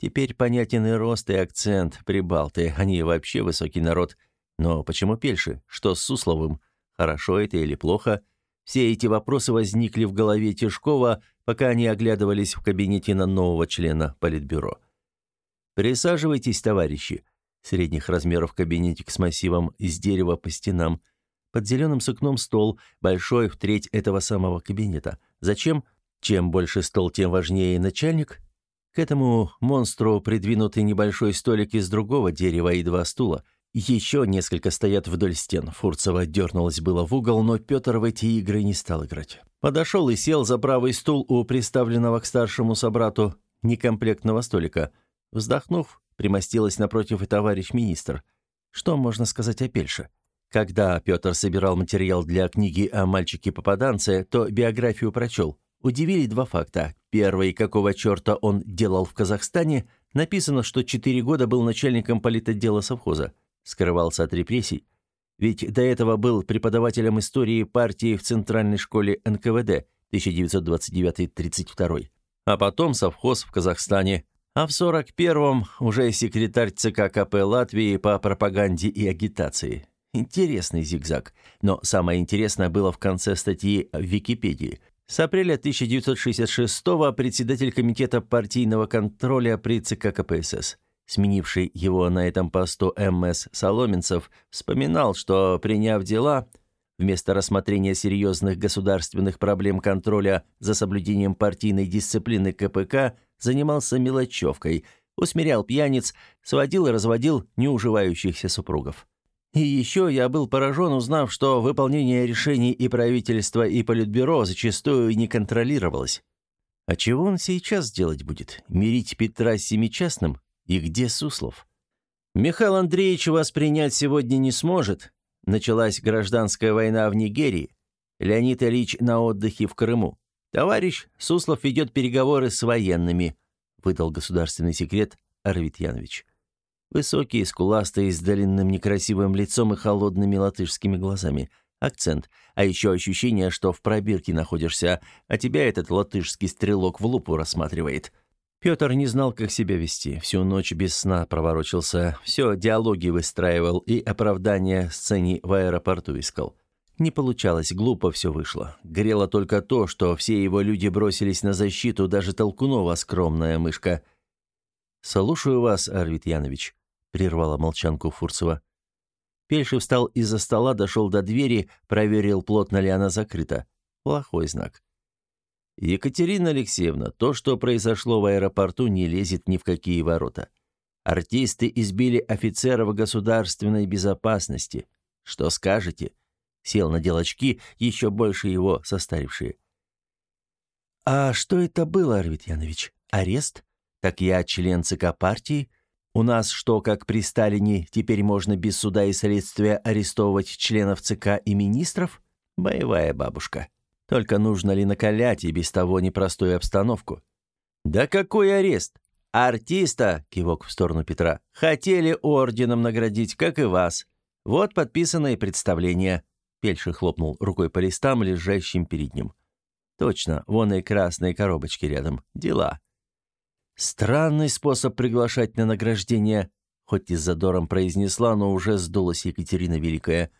Теперь понятен и рост, и акцент, прибалты, они вообще высокий народ. Но почему Пельши? Что с Сусловым? Хорошо это или плохо? Все эти вопросы возникли в голове Тишкова, пока они оглядывались в кабинете на нового члена Политбюро. «Присаживайтесь, товарищи». Средних размеров кабинетик с массивом из дерева по стенам – под зеленым сукном стол, большой в треть этого самого кабинета. Зачем? Чем больше стол, тем важнее начальник. К этому монстру придвинутый небольшой столик из другого дерева и два стула. Еще несколько стоят вдоль стен. Фурцева дернулась было в угол, но Петр в эти игры не стал играть. Подошел и сел за правый стул у приставленного к старшему собрату некомплектного столика. Вздохнув, примостилась напротив и товарищ министр. Что можно сказать о Пельше? Когда Петр собирал материал для книги о мальчике-попаданце, то биографию прочел. Удивили два факта. Первый, какого черта он делал в Казахстане, написано, что четыре года был начальником политотдела совхоза. Скрывался от репрессий. Ведь до этого был преподавателем истории партии в Центральной школе НКВД 1929-32. А потом совхоз в Казахстане. А в 41-м уже секретарь ЦК КП Латвии по пропаганде и агитации. Интересный зигзаг. Но самое интересное было в конце статьи в Википедии. С апреля 1966-го председатель комитета партийного контроля при ЦК КПСС, сменивший его на этом посту МС Соломенцев, вспоминал, что, приняв дела, Вместо рассмотрения серьезных государственных проблем контроля за соблюдением партийной дисциплины КПК занимался мелочевкой, усмирял пьяниц, сводил и разводил неуживающихся супругов. И еще я был поражен, узнав, что выполнение решений и правительства, и политбюро зачастую не контролировалось. А чего он сейчас делать будет? Мирить Петра с Семичастным? И где Суслов? Михаил Андреевич вас принять сегодня не сможет, Началась гражданская война в Нигерии. Леонид Ильич на отдыхе в Крыму. Товарищ Суслов ведет переговоры с военными, выдал государственный секрет Арвид Янович. Высокий, скуластый, с длинным некрасивым лицом и холодными латышскими глазами. Акцент. А еще ощущение, что в пробирке находишься, а тебя этот латышский стрелок в лупу рассматривает. Петр не знал, как себя вести. Всю ночь без сна проворочился, все диалоги выстраивал и оправдания сцене в аэропорту искал. Не получалось, глупо все вышло. Грело только то, что все его люди бросились на защиту, даже Толкунова скромная мышка. «Слушаю вас, Арвид Янович», — прервала молчанку Фурцева. Пельши встал из-за стола, дошел до двери, проверил, плотно ли она закрыта. Плохой знак. Екатерина Алексеевна, то, что произошло в аэропорту, не лезет ни в какие ворота. Артисты избили офицеров государственной безопасности. Что скажете? Сел на очки, еще больше его состарившие. А что это было, Арвид Янович? Арест? Так я член ЦК партии. У нас что, как при Сталине, теперь можно без суда и следствия арестовывать членов ЦК и министров? Боевая бабушка. Только нужно ли накалять и без того непростую обстановку? Да какой арест? Артиста, кивок в сторону Петра, хотели орденом наградить, как и вас. Вот подписанное представление. Пельши хлопнул рукой по листам, лежащим перед ним. Точно, вон и красные коробочки рядом. Дела. Странный способ приглашать на награждение, хоть и с задором произнесла, но уже сдулась Екатерина Великая.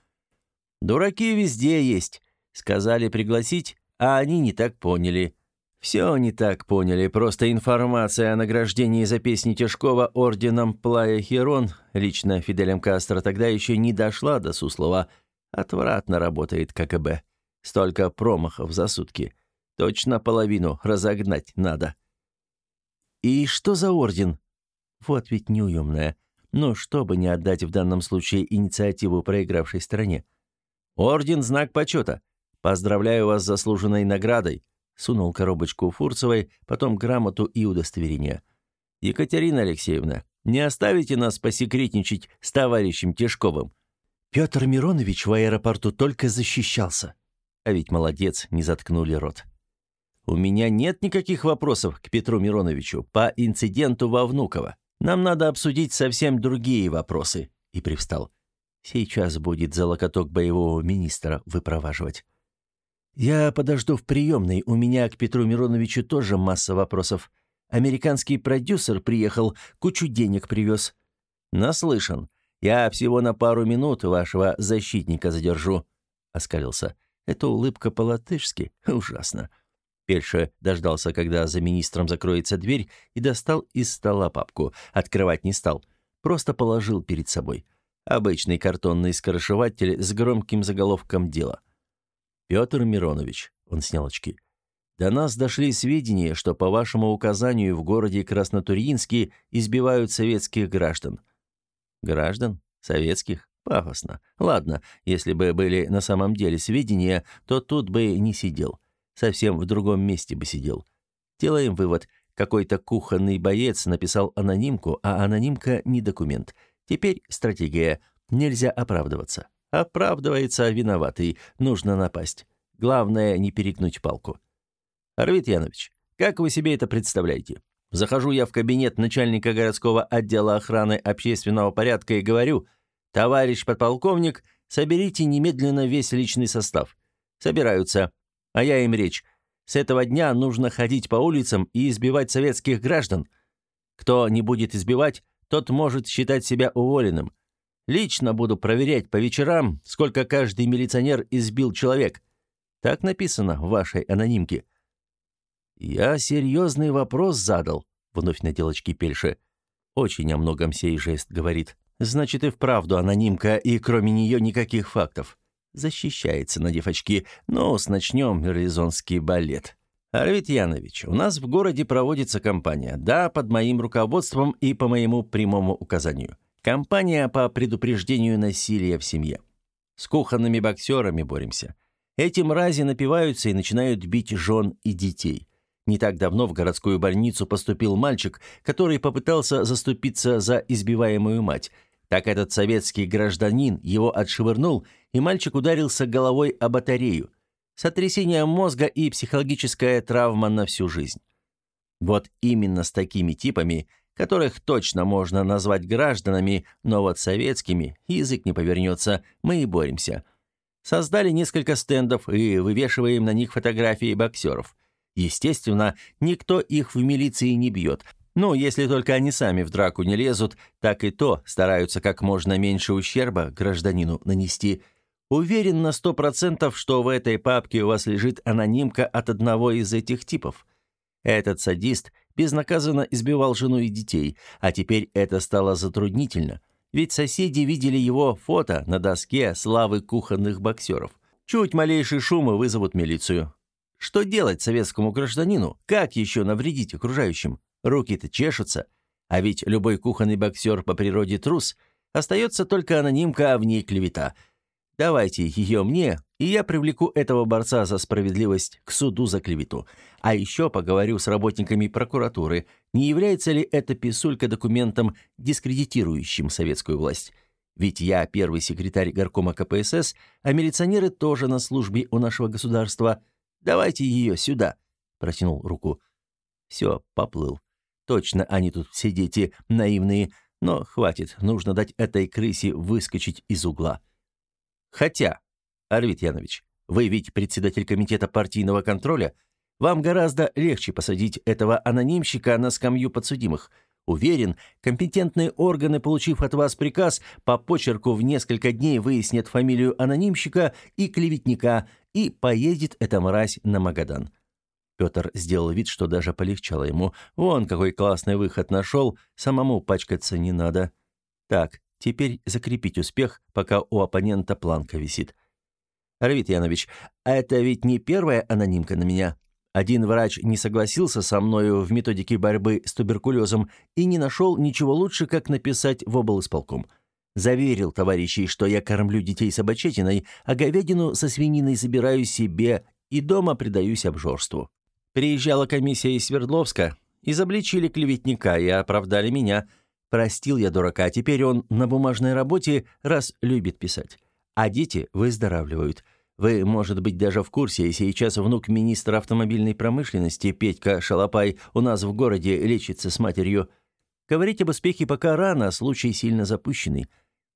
Дураки везде есть. Сказали пригласить, а они не так поняли. Все не так поняли, просто информация о награждении за песни Тяжкова орденом Плая Херон, лично Фиделем Кастро, тогда еще не дошла до Суслова. Отвратно работает КГБ. Столько промахов за сутки. Точно половину разогнать надо. И что за орден? Вот ведь неуемная. Но чтобы не отдать в данном случае инициативу проигравшей стороне. Орден – знак почета. Поздравляю вас с заслуженной наградой. Сунул коробочку Фурцевой, потом грамоту и удостоверение. Екатерина Алексеевна, не оставите нас посекретничать с товарищем Тишковым. Петр Миронович в аэропорту только защищался. А ведь молодец, не заткнули рот. У меня нет никаких вопросов к Петру Мироновичу по инциденту во Внуково. Нам надо обсудить совсем другие вопросы. И привстал. Сейчас будет за локоток боевого министра выпроваживать. «Я подожду в приемной. У меня к Петру Мироновичу тоже масса вопросов. Американский продюсер приехал, кучу денег привез». «Наслышан. Я всего на пару минут вашего защитника задержу», — оскалился. «Это улыбка по-латышски. Ужасно». Пельша дождался, когда за министром закроется дверь, и достал из стола папку. Открывать не стал. Просто положил перед собой. Обычный картонный скоросшиватель с громким заголовком дела. Петр Миронович, он снял очки. До нас дошли сведения, что по вашему указанию в городе Краснотурьинске избивают советских граждан. Граждан? Советских? Пафосно. Ладно, если бы были на самом деле сведения, то тут бы не сидел. Совсем в другом месте бы сидел. Делаем вывод. Какой-то кухонный боец написал анонимку, а анонимка не документ. Теперь стратегия. Нельзя оправдываться. Оправдывается виноватый, нужно напасть. Главное, не перегнуть палку. Арвид Янович, как вы себе это представляете? Захожу я в кабинет начальника городского отдела охраны общественного порядка и говорю, «Товарищ подполковник, соберите немедленно весь личный состав». Собираются. А я им речь. С этого дня нужно ходить по улицам и избивать советских граждан. Кто не будет избивать, тот может считать себя уволенным. Лично буду проверять по вечерам, сколько каждый милиционер избил человек. Так написано в вашей анонимке». «Я серьезный вопрос задал», — вновь надел очки Пельше. «Очень о многом сей жест говорит. Значит, и вправду анонимка, и кроме нее никаких фактов. Защищается, надев очки. Ну, начнем мерлизонский балет. Арвид Янович, у нас в городе проводится кампания. Да, под моим руководством и по моему прямому указанию. Кампания по предупреждению насилия в семье. С кухонными боксерами боремся. Эти мрази напиваются и начинают бить жен и детей. Не так давно в городскую больницу поступил мальчик, который попытался заступиться за избиваемую мать. Так этот советский гражданин его отшвырнул, и мальчик ударился головой о батарею. Сотрясение мозга и психологическая травма на всю жизнь. Вот именно с такими типами, которых точно можно назвать гражданами, но вот советскими, язык не повернется, мы и боремся. Создали несколько стендов и вывешиваем на них фотографии боксеров. Естественно, никто их в милиции не бьет. Ну, если только они сами в драку не лезут, так и то стараются как можно меньше ущерба гражданину нанести – Уверен на сто процентов, что в этой папке у вас лежит анонимка от одного из этих типов. Этот садист безнаказанно избивал жену и детей, а теперь это стало затруднительно, ведь соседи видели его фото на доске славы кухонных боксеров. Чуть малейший шум и вызовут милицию. Что делать советскому гражданину? Как еще навредить окружающим? Руки-то чешутся. А ведь любой кухонный боксер по природе трус. Остается только анонимка, а в ней клевета – Давайте ее мне, и я привлеку этого борца за справедливость к суду за клевету. А еще поговорю с работниками прокуратуры, не является ли эта писулька документом, дискредитирующим советскую власть. Ведь я первый секретарь горкома КПСС, а милиционеры тоже на службе у нашего государства. Давайте ее сюда, протянул руку. Все, поплыл. Точно они тут все дети наивные, но хватит, нужно дать этой крысе выскочить из угла. Хотя, Арвид Янович, вы ведь председатель комитета партийного контроля, вам гораздо легче посадить этого анонимщика на скамью подсудимых. Уверен, компетентные органы, получив от вас приказ, по почерку в несколько дней выяснят фамилию анонимщика и клеветника, и поедет эта мразь на Магадан. Петр сделал вид, что даже полегчало ему. Вон какой классный выход нашел, самому пачкаться не надо. Так, Теперь закрепить успех, пока у оппонента планка висит. Равит Янович, а это ведь не первая анонимка на меня. Один врач не согласился со мною в методике борьбы с туберкулезом и не нашел ничего лучше, как написать в облсполком. Заверил товарищей, что я кормлю детей собачетиной, а говядину со свининой забираю себе и дома предаюсь обжорству. Приезжала комиссия из Свердловска, изобличили клеветника и оправдали меня – Простил я дурака, а теперь он на бумажной работе, раз любит писать. А дети выздоравливают. Вы, может быть, даже в курсе, сейчас внук министра автомобильной промышленности Петька Шалопай у нас в городе лечится с матерью. Говорить об успехе пока рано, случай сильно запущенный.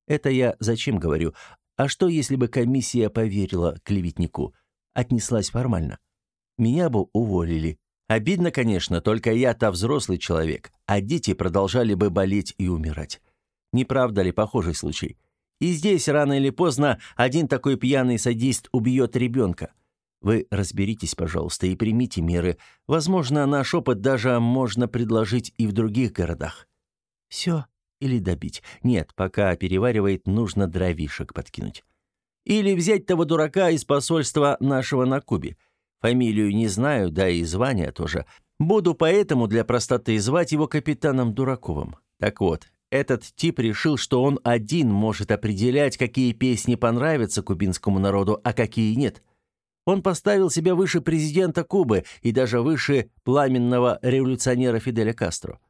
Это я зачем говорю? А что, если бы комиссия поверила клеветнику? Отнеслась формально? Меня бы уволили. Обидно, конечно, только я-то взрослый человек, а дети продолжали бы болеть и умирать. Не правда ли похожий случай? И здесь рано или поздно один такой пьяный садист убьет ребенка. Вы разберитесь, пожалуйста, и примите меры. Возможно, наш опыт даже можно предложить и в других городах. Все или добить? Нет, пока переваривает, нужно дровишек подкинуть. Или взять того дурака из посольства нашего на Кубе – Фамилию не знаю, да и звание тоже. Буду поэтому для простоты звать его капитаном Дураковым. Так вот, этот тип решил, что он один может определять, какие песни понравятся кубинскому народу, а какие нет. Он поставил себя выше президента Кубы и даже выше пламенного революционера Фиделя Кастро.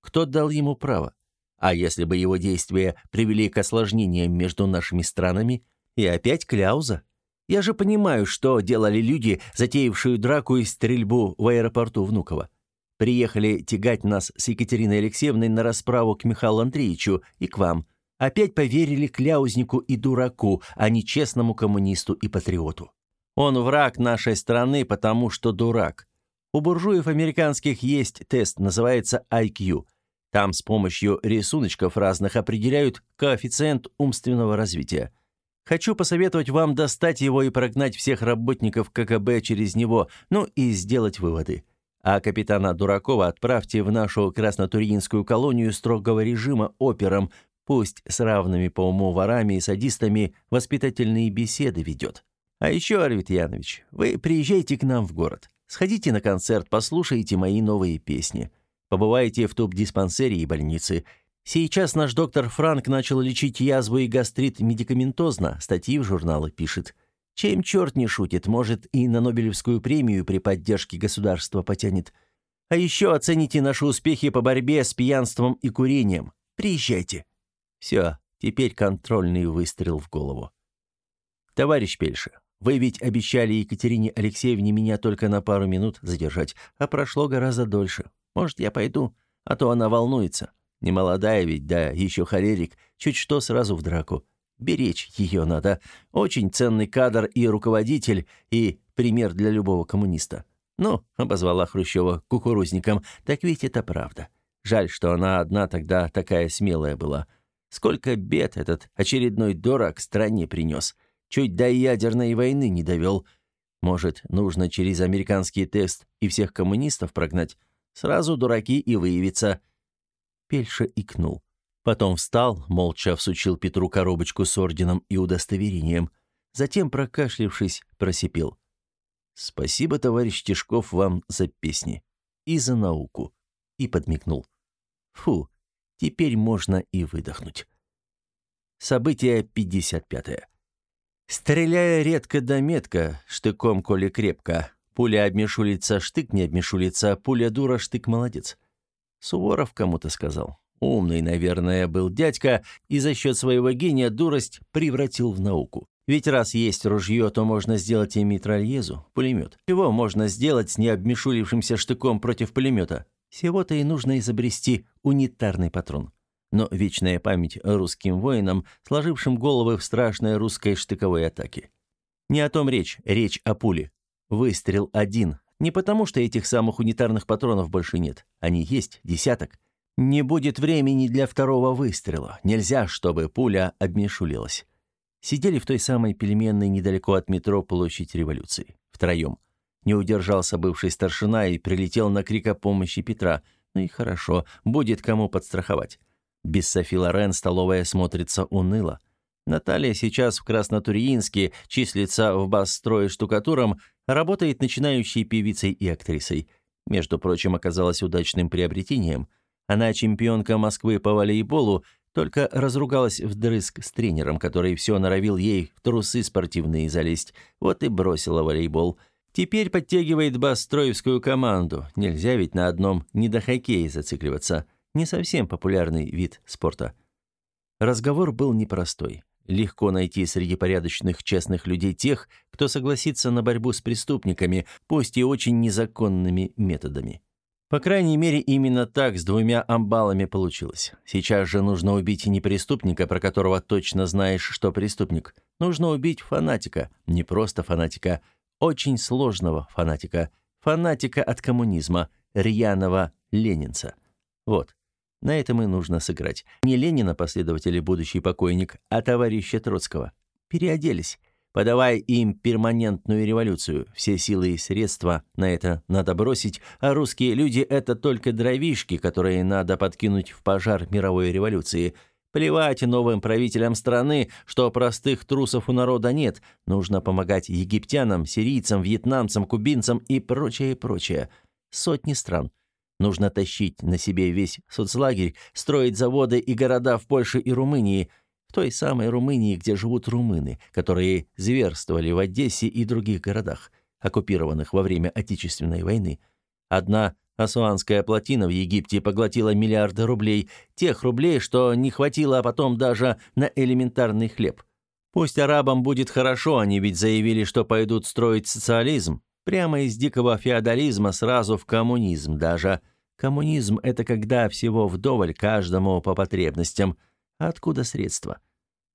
Кто дал ему право? А если бы его действия привели к осложнениям между нашими странами? И опять кляуза? Я же понимаю, что делали люди, затеявшие драку и стрельбу в аэропорту Внуково. Приехали тягать нас с Екатериной Алексеевной на расправу к Михаилу Андреевичу и к вам. Опять поверили кляузнику и дураку, а не честному коммунисту и патриоту. Он враг нашей страны, потому что дурак. У буржуев американских есть тест, называется IQ. Там с помощью рисуночков разных определяют коэффициент умственного развития. Хочу посоветовать вам достать его и прогнать всех работников КГБ через него, ну и сделать выводы. А капитана Дуракова отправьте в нашу краснотуринскую колонию строгого режима опером, Пусть с равными по уму ворами и садистами воспитательные беседы ведет. А еще, Арвид Янович, вы приезжайте к нам в город. Сходите на концерт, послушайте мои новые песни. Побывайте в топ-диспансере и больнице. Сейчас наш доктор Франк начал лечить язву и гастрит медикаментозно, статьи в журналы пишет. Чем черт не шутит, может и на Нобелевскую премию при поддержке государства потянет. А еще оцените наши успехи по борьбе с пьянством и курением. Приезжайте. Все, теперь контрольный выстрел в голову. Товарищ Пельша, вы ведь обещали Екатерине Алексеевне меня только на пару минут задержать, а прошло гораздо дольше. Может, я пойду, а то она волнуется. Не молодая ведь, да, еще холерик, чуть что сразу в драку. Беречь ее надо. Очень ценный кадр и руководитель, и пример для любого коммуниста. Ну, обозвала Хрущева кукурузником, так ведь это правда. Жаль, что она одна тогда такая смелая была. Сколько бед этот очередной дурак стране принес. Чуть до ядерной войны не довел. Может, нужно через американский тест и всех коммунистов прогнать? Сразу дураки и выявиться. Пельша икнул. Потом встал, молча всучил Петру коробочку с орденом и удостоверением. Затем, прокашлившись, просипел. «Спасибо, товарищ Тишков, вам за песни. И за науку». И подмигнул. «Фу, теперь можно и выдохнуть». Событие 55. -е. Стреляя редко да метко, штыком коли крепко. Пуля обмешулится, штык не обмешулится, пуля дура, штык молодец. Суворов кому-то сказал. Умный, наверное, был дядька, и за счет своего гения дурость превратил в науку. Ведь раз есть ружье, то можно сделать и митральезу, пулемет. Чего можно сделать с необмешулившимся штыком против пулемета? Всего-то и нужно изобрести унитарный патрон. Но вечная память русским воинам, сложившим головы в страшной русской штыковой атаке. Не о том речь, речь о пуле. Выстрел один. Не потому, что этих самых унитарных патронов больше нет. Они есть, десяток. Не будет времени для второго выстрела. Нельзя, чтобы пуля обмешулилась. Сидели в той самой пельменной недалеко от метро площадь революции. Втроем. Не удержался бывший старшина и прилетел на крик о помощи Петра. Ну и хорошо, будет кому подстраховать. Без Софи Лорен столовая смотрится уныло. Наталья сейчас в Краснотуриинске, числится в бас-строе штукатуром, работает начинающей певицей и актрисой. Между прочим, оказалась удачным приобретением – она чемпионка Москвы по волейболу, только разругалась вдрызг с тренером, который все норовил ей в трусы спортивные залезть. Вот и бросила волейбол. Теперь подтягивает бас-строевскую команду. Нельзя ведь на одном не до хоккея зацикливаться. Не совсем популярный вид спорта. Разговор был непростой. Легко найти среди порядочных, честных людей тех, кто согласится на борьбу с преступниками, пусть и очень незаконными методами. По крайней мере, именно так с двумя амбалами получилось. Сейчас же нужно убить не преступника, про которого точно знаешь, что преступник. Нужно убить фанатика. Не просто фанатика, очень сложного фанатика. Фанатика от коммунизма, рьяного ленинца. Вот. На этом и нужно сыграть. Не Ленина, последователь и будущий покойник, а товарища Троцкого. Переоделись подавая им перманентную революцию. Все силы и средства на это надо бросить, а русские люди – это только дровишки, которые надо подкинуть в пожар мировой революции. Плевать новым правителям страны, что простых трусов у народа нет. Нужно помогать египтянам, сирийцам, вьетнамцам, кубинцам и прочее, прочее. Сотни стран. Нужно тащить на себе весь соцлагерь, строить заводы и города в Польше и Румынии – в той самой Румынии, где живут румыны, которые зверствовали в Одессе и других городах, оккупированных во время Отечественной войны. Одна Асуанская плотина в Египте поглотила миллиарды рублей, тех рублей, что не хватило потом даже на элементарный хлеб. Пусть арабам будет хорошо, они ведь заявили, что пойдут строить социализм. Прямо из дикого феодализма сразу в коммунизм даже. Коммунизм – это когда всего вдоволь каждому по потребностям – Откуда средства?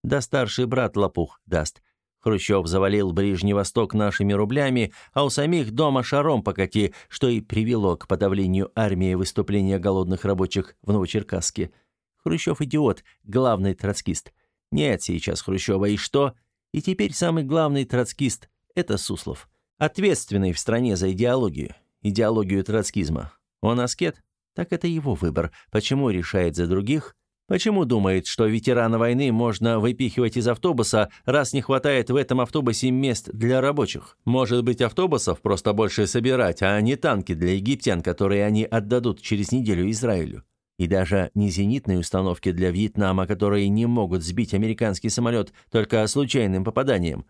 Да старший брат лопух даст. Хрущев завалил Ближний Восток нашими рублями, а у самих дома шаром покати, что и привело к подавлению армии выступления голодных рабочих в Новочеркасске. Хрущев идиот, главный троцкист. Нет сейчас Хрущева, и что? И теперь самый главный троцкист – это Суслов. Ответственный в стране за идеологию, идеологию троцкизма. Он аскет? Так это его выбор. Почему решает за других? Почему думает, что ветерана войны можно выпихивать из автобуса, раз не хватает в этом автобусе мест для рабочих? Может быть, автобусов просто больше собирать, а не танки для египтян, которые они отдадут через неделю Израилю? И даже не зенитные установки для Вьетнама, которые не могут сбить американский самолет только случайным попаданием.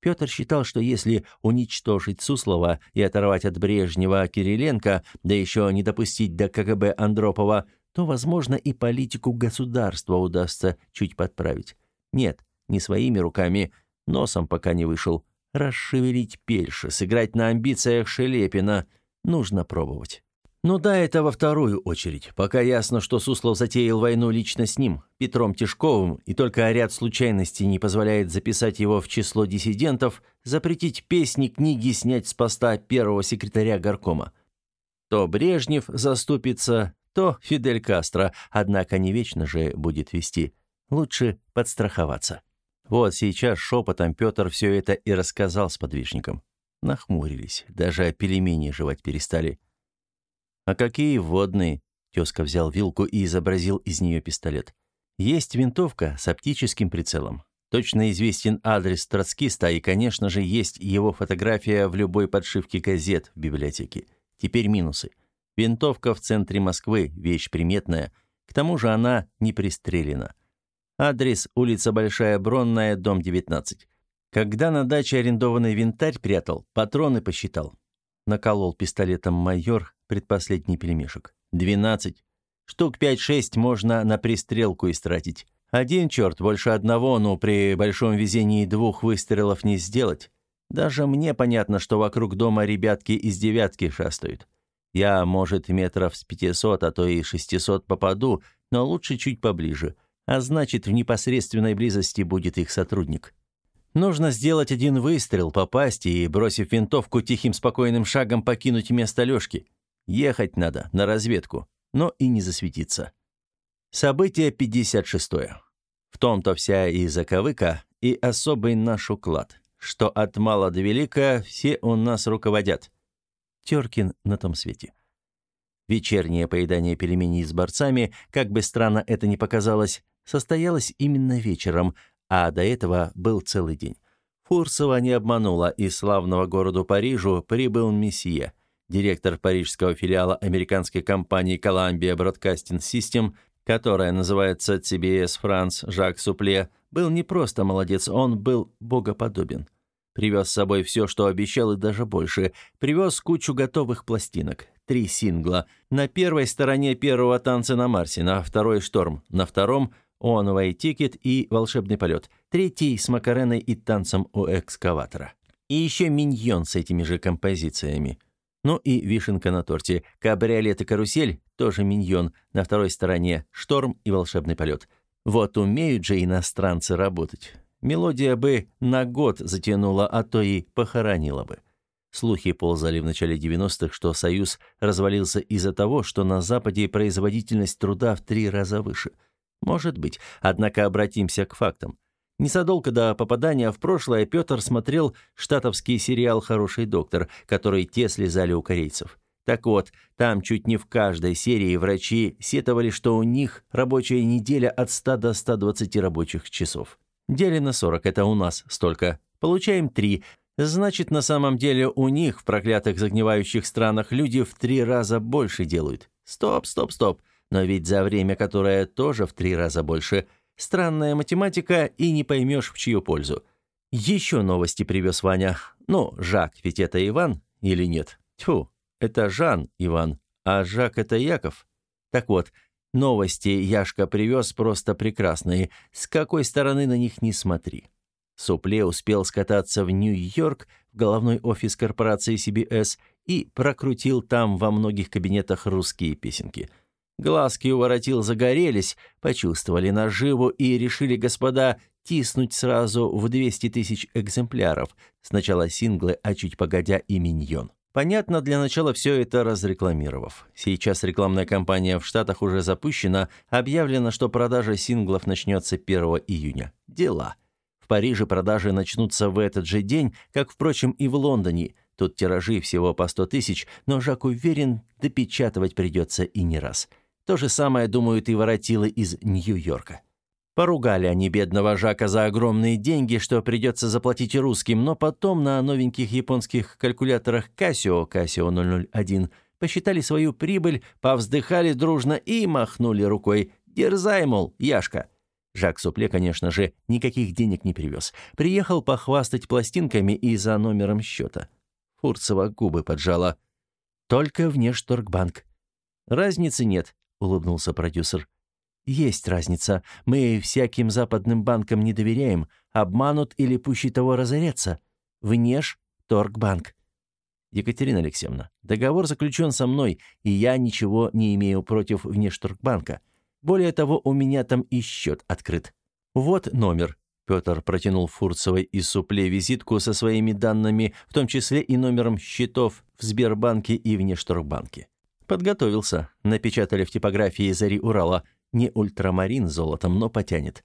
Петр считал, что если уничтожить Суслова и оторвать от Брежнева Кириленко, да еще не допустить до КГБ Андропова – то, возможно, и политику государства удастся чуть подправить. Нет, не своими руками, носом пока не вышел. Расшевелить Пельша, сыграть на амбициях Шелепина. Нужно пробовать. Ну да, это во вторую очередь. Пока ясно, что Суслов затеял войну лично с ним, Петром Тишковым, и только ряд случайностей не позволяет записать его в число диссидентов, запретить песни, книги снять с поста первого секретаря горкома. То Брежнев заступится, то Фидель Кастро, однако не вечно же будет вести. Лучше подстраховаться. Вот сейчас шепотом Петр все это и рассказал сподвижникам. Нахмурились, даже пельмени жевать перестали. «А какие водные?» Тезка взял вилку и изобразил из нее пистолет. «Есть винтовка с оптическим прицелом. Точно известен адрес троцкиста, и, конечно же, есть его фотография в любой подшивке газет в библиотеке. Теперь минусы. Винтовка в центре Москвы, вещь приметная. К тому же она не пристрелена. Адрес улица Большая Бронная, дом 19. Когда на даче арендованный винтарь прятал, патроны посчитал. Наколол пистолетом майор предпоследний пельмешек. 12. Штук 5-6 можно на пристрелку истратить. Один черт, больше одного, но при большом везении двух выстрелов не сделать. Даже мне понятно, что вокруг дома ребятки из девятки шастают. Я, может, метров с пятисот, а то и шестисот попаду, но лучше чуть поближе. А значит, в непосредственной близости будет их сотрудник. Нужно сделать один выстрел, попасть и, бросив винтовку, тихим спокойным шагом покинуть место Лёшки. Ехать надо, на разведку, но и не засветиться. Событие 56. В том-то вся и заковыка, и особый наш уклад, что от мала до велика все у нас руководят. Теркин на том свете. Вечернее поедание пельменей с борцами, как бы странно это ни показалось, состоялось именно вечером, а до этого был целый день. Фурсова не обманула, из славного города Парижу прибыл месье. Директор парижского филиала американской компании Columbia Broadcasting System, которая называется CBS France, Жак Супле, был не просто молодец, он был богоподобен. Привез с собой все, что обещал, и даже больше. Привез кучу готовых пластинок. Три сингла. На первой стороне первого танца на Марсе, на второй «Шторм», на втором «On Way Ticket» и «Волшебный полет», третий с Макареной и танцем у экскаватора. И еще «Миньон» с этими же композициями. Ну и вишенка на торте. Кабриолет и карусель, тоже «Миньон», на второй стороне «Шторм» и «Волшебный полет». Вот умеют же иностранцы работать. Мелодия бы на год затянула, а то и похоронила бы. Слухи ползали в начале 90-х, что Союз развалился из-за того, что на Западе производительность труда в три раза выше. Может быть, однако обратимся к фактам. Незадолго до попадания в прошлое Петр смотрел штатовский сериал «Хороший доктор», который те слезали у корейцев. Так вот, там чуть не в каждой серии врачи сетовали, что у них рабочая неделя от 100 до 120 рабочих часов. Дели на 40, это у нас столько. Получаем 3. Значит, на самом деле у них в проклятых загнивающих странах люди в три раза больше делают. Стоп, стоп, стоп. Но ведь за время, которое тоже в три раза больше, странная математика и не поймешь в чью пользу. Еще новости привез Ваня. Ну, Жак, ведь это Иван или нет? Тьфу, это Жан Иван, а Жак это Яков. Так вот, Новости Яшка привез просто прекрасные, с какой стороны на них не смотри. Супле успел скататься в Нью-Йорк, в головной офис корпорации CBS, и прокрутил там во многих кабинетах русские песенки. Глазки у воротил загорелись, почувствовали наживу и решили, господа, тиснуть сразу в 200 тысяч экземпляров. Сначала синглы, а чуть погодя и миньон. Понятно, для начала все это разрекламировав. Сейчас рекламная кампания в Штатах уже запущена, объявлено, что продажа синглов начнется 1 июня. Дела. В Париже продажи начнутся в этот же день, как, впрочем, и в Лондоне. Тут тиражи всего по 100 тысяч, но Жак уверен, допечатывать придется и не раз. То же самое думают и воротилы из Нью-Йорка. Поругали они бедного Жака за огромные деньги, что придется заплатить русским, но потом на новеньких японских калькуляторах Casio, Casio 001, посчитали свою прибыль, повздыхали дружно и махнули рукой. «Дерзай, мол, Яшка!» Жак Супле, конечно же, никаких денег не привез. Приехал похвастать пластинками и за номером счета. Фурцева губы поджала. «Только внешторгбанк». «Разницы нет», — улыбнулся продюсер. «Есть разница. Мы всяким западным банкам не доверяем. Обманут или пуще того разорятся. Внеш торгбанк». «Екатерина Алексеевна, договор заключен со мной, и я ничего не имею против внешторгбанка. Более того, у меня там и счет открыт. Вот номер. Петр протянул Фурцевой и Супле визитку со своими данными, в том числе и номером счетов в Сбербанке и Внешторгбанке. Подготовился. Напечатали в типографии «Зари Урала». Не ультрамарин золотом, но потянет.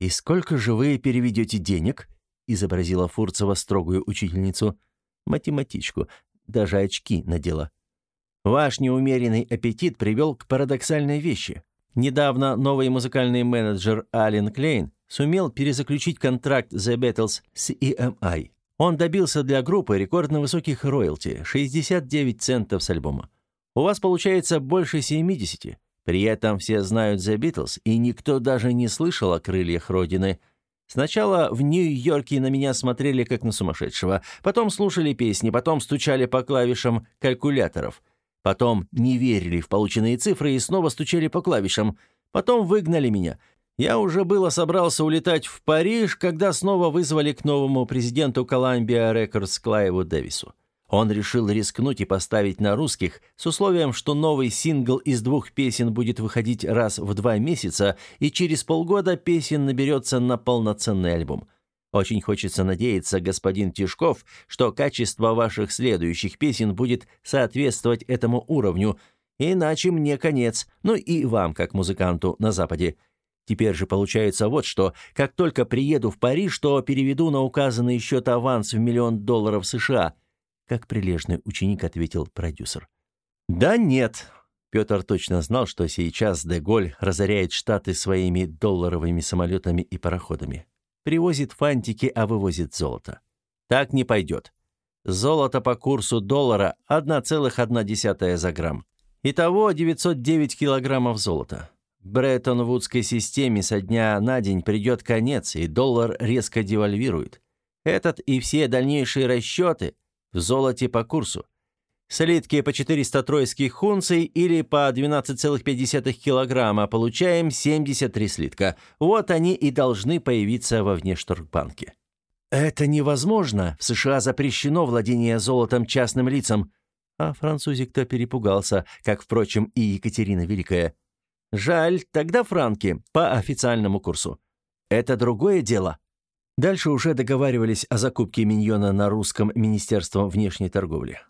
«И сколько же вы переведете денег?» — изобразила Фурцева строгую учительницу. Математичку. Даже очки надела. «Ваш неумеренный аппетит привел к парадоксальной вещи. Недавно новый музыкальный менеджер Ален Клейн сумел перезаключить контракт The Beatles с EMI. Он добился для группы рекордно высоких роялти – 69 центов с альбома. У вас получается больше 70. При этом все знают The Beatles, и никто даже не слышал о крыльях Родины. Сначала в Нью-Йорке на меня смотрели как на сумасшедшего, потом слушали песни, потом стучали по клавишам калькуляторов – Потом не верили в полученные цифры и снова стучали по клавишам. Потом выгнали меня. Я уже было собрался улетать в Париж, когда снова вызвали к новому президенту Columbia Records Клайву Дэвису. Он решил рискнуть и поставить на русских с условием, что новый сингл из двух песен будет выходить раз в два месяца, и через полгода песен наберется на полноценный альбом. Очень хочется надеяться, господин Тишков, что качество ваших следующих песен будет соответствовать этому уровню, иначе мне конец, ну и вам, как музыканту на Западе. Теперь же получается вот что. Как только приеду в Париж, то переведу на указанный счет аванс в миллион долларов США, как прилежный ученик ответил продюсер. Да нет. Петр точно знал, что сейчас Деголь разоряет Штаты своими долларовыми самолетами и пароходами. Привозит фантики, а вывозит золото. Так не пойдет. Золото по курсу доллара 1,1 за грамм. Итого 909 килограммов золота. Бреттон-Вудской системе со дня на день придет конец, и доллар резко девальвирует. Этот и все дальнейшие расчеты в золоте по курсу. Слитки по 400 тройских унций или по 12,5 килограмма получаем 73 слитка. Вот они и должны появиться во внешторгбанке. Это невозможно. В США запрещено владение золотом частным лицам. А французик-то перепугался, как, впрочем, и Екатерина Великая. Жаль, тогда франки по официальному курсу. Это другое дело. Дальше уже договаривались о закупке миньона на русском Министерством внешней торговли.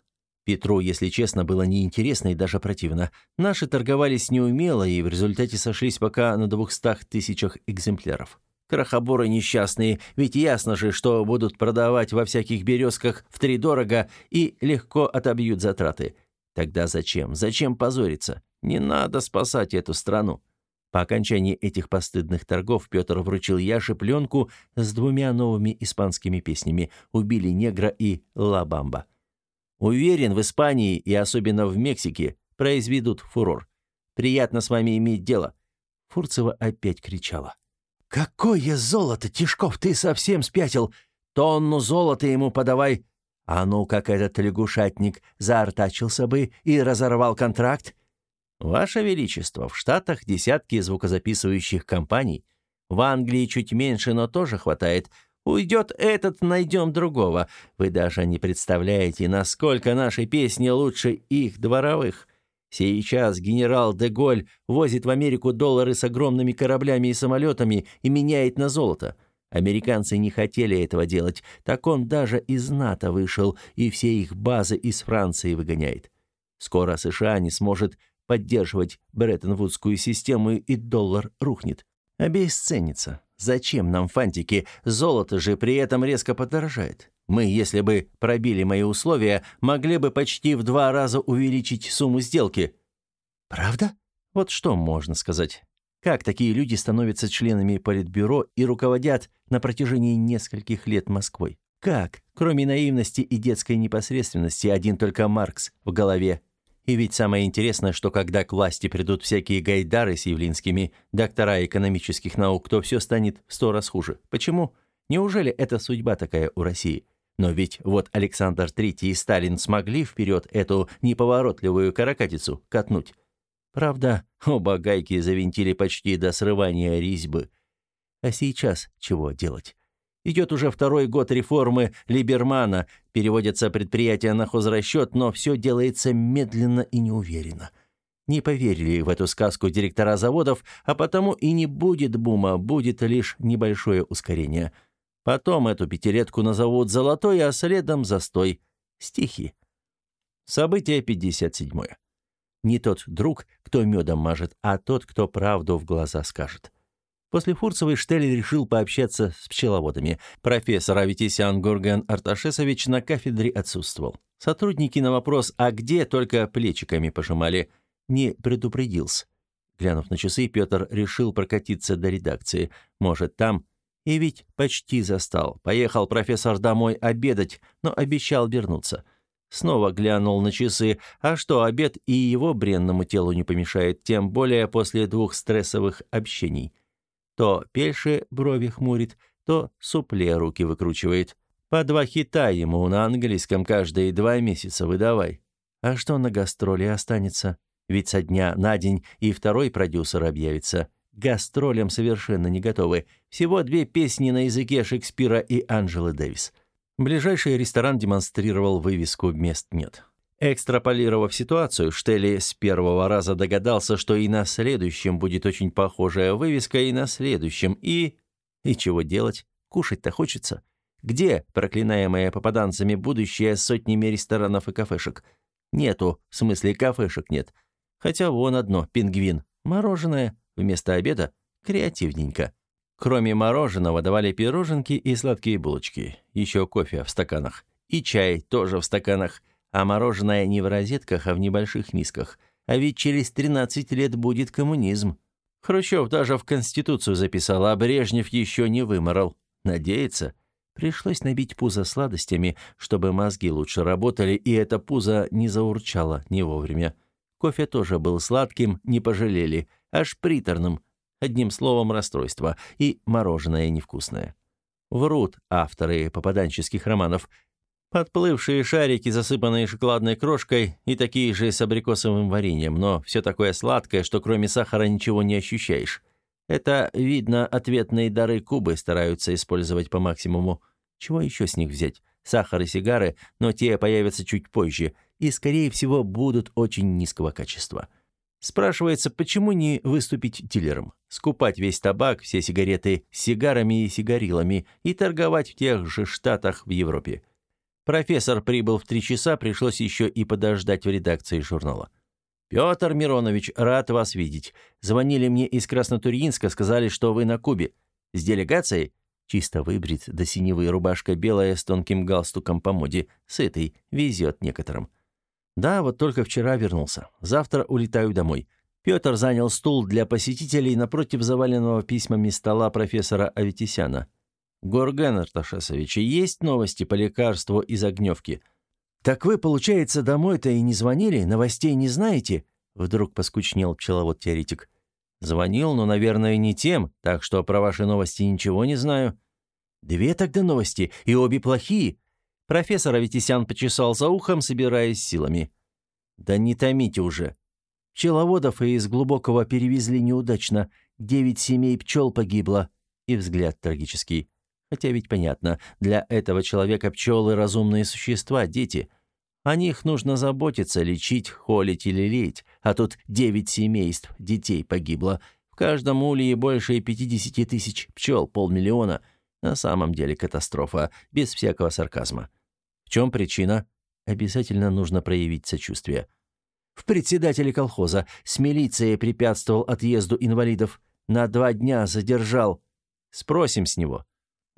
Петру, если честно, было неинтересно и даже противно. Наши торговались неумело и в результате сошлись пока на двухстах тысячах экземпляров. Крохоборы несчастные, ведь ясно же, что будут продавать во всяких березках втридорого и легко отобьют затраты. Тогда зачем? Зачем позориться? Не надо спасать эту страну. По окончании этих постыдных торгов Петр вручил Яше пленку с двумя новыми испанскими песнями «Убили негра» и «Ла Бамба». Уверен, в Испании и особенно в Мексике произведут фурор. Приятно с вами иметь дело». Фурцева опять кричала. «Какое золото, Тишков, ты совсем спятил! Тонну золота ему подавай! А ну, как этот лягушатник заортачился бы и разорвал контракт!» «Ваше Величество, в Штатах десятки звукозаписывающих компаний. В Англии чуть меньше, но тоже хватает. Уйдет этот, найдем другого. Вы даже не представляете, насколько наши песни лучше их дворовых. Сейчас генерал де Голь возит в Америку доллары с огромными кораблями и самолетами и меняет на золото. Американцы не хотели этого делать, так он даже из НАТО вышел и все их базы из Франции выгоняет. Скоро США не сможет поддерживать Бреттон-Вудскую систему, и доллар рухнет. Обесценится. Зачем нам фантики? Золото же при этом резко подорожает. Мы, если бы пробили мои условия, могли бы почти в два раза увеличить сумму сделки. Правда? Вот что можно сказать? Как такие люди становятся членами политбюро и руководят на протяжении нескольких лет Москвой? Как? Кроме наивности и детской непосредственности, один только Маркс в голове. И ведь самое интересное, что когда к власти придут всякие гайдары с Явлинскими, доктора экономических наук, то все станет в сто раз хуже. Почему? Неужели это судьба такая у России? Но ведь вот Александр III и Сталин смогли вперед эту неповоротливую каракатицу катнуть. Правда, оба гайки завинтили почти до срывания резьбы. А сейчас чего делать? Идет уже второй год реформы Либермана, переводятся предприятия на хозрасчет, но все делается медленно и неуверенно. Не поверили в эту сказку директора заводов, а потому и не будет бума, будет лишь небольшое ускорение. Потом эту пятилетку назовут «золотой», а следом «застой». Стихи. Событие 57. Не тот друг, кто медом мажет, а тот, кто правду в глаза скажет. После Фурцевой Штель решил пообщаться с пчеловодами. Профессор Аветисян Гурген Арташесович на кафедре отсутствовал. Сотрудники на вопрос «А где?» только плечиками пожимали. Не предупредился. Глянув на часы, Петр решил прокатиться до редакции. Может, там... И ведь почти застал. Поехал профессор домой обедать, но обещал вернуться. Снова глянул на часы. А что, обед и его бренному телу не помешает, тем более после двух стрессовых общений. То Пельше брови хмурит, то супле руки выкручивает. По два хита ему на английском каждые два месяца выдавай. А что на гастроли останется? Ведь со дня на день и второй продюсер объявится. Гастролям совершенно не готовы. Всего две песни на языке Шекспира и Анжелы Дэвис. Ближайший ресторан демонстрировал вывеску «Мест нет». Экстраполировав ситуацию, Штелли с первого раза догадался, что и на следующем будет очень похожая вывеска, и на следующем, и... И чего делать? Кушать-то хочется. Где, проклинаемое попаданцами, будущее с сотнями ресторанов и кафешек? Нету, в смысле кафешек нет. Хотя вон одно, пингвин. Мороженое. Вместо обеда креативненько. Кроме мороженого давали пироженки и сладкие булочки. Еще кофе в стаканах. И чай тоже в стаканах а мороженое не в розетках, а в небольших мисках. А ведь через 13 лет будет коммунизм. Хрущев даже в Конституцию записал, а Брежнев еще не выморал. Надеется. Пришлось набить пузо сладостями, чтобы мозги лучше работали, и это пузо не заурчало не вовремя. Кофе тоже был сладким, не пожалели, аж приторным. Одним словом, расстройство. И мороженое невкусное. Врут авторы попаданческих романов. Подплывшие шарики, засыпанные шоколадной крошкой, и такие же с абрикосовым вареньем, но все такое сладкое, что кроме сахара ничего не ощущаешь. Это, видно, ответные дары Кубы стараются использовать по максимуму. Чего еще с них взять? Сахар и сигары, но те появятся чуть позже и, скорее всего, будут очень низкого качества. Спрашивается, почему не выступить дилером? Скупать весь табак, все сигареты с сигарами и сигарилами и торговать в тех же штатах в Европе. Профессор прибыл в три часа, пришлось еще и подождать в редакции журнала. «Петр Миронович, рад вас видеть. Звонили мне из Краснотурьинска, сказали, что вы на Кубе. С делегацией?» Чисто выбрит, до синевы рубашка белая с тонким галстуком по моде. Сытый, везет некоторым. «Да, вот только вчера вернулся. Завтра улетаю домой». Петр занял стул для посетителей напротив заваленного письмами стола профессора Аветисяна. Горган Арташесович, есть новости по лекарству из огневки? Так вы, получается, домой-то и не звонили, новостей не знаете? Вдруг поскучнел пчеловод-теоретик. Звонил, но, наверное, не тем, так что про ваши новости ничего не знаю. Две тогда новости, и обе плохие. Профессор Аветисян почесал за ухом, собираясь силами. Да не томите уже. Пчеловодов из глубокого перевезли неудачно. Девять семей пчел погибло. И взгляд трагический. Хотя ведь понятно, для этого человека пчелы – разумные существа, дети. О них нужно заботиться, лечить, холить или лелеять. А тут девять семейств детей погибло. В каждом улье больше 50 тысяч пчел, полмиллиона. На самом деле катастрофа, без всякого сарказма. В чем причина? Обязательно нужно проявить сочувствие. В председателе колхоза с милицией препятствовал отъезду инвалидов. На два дня задержал. Спросим с него.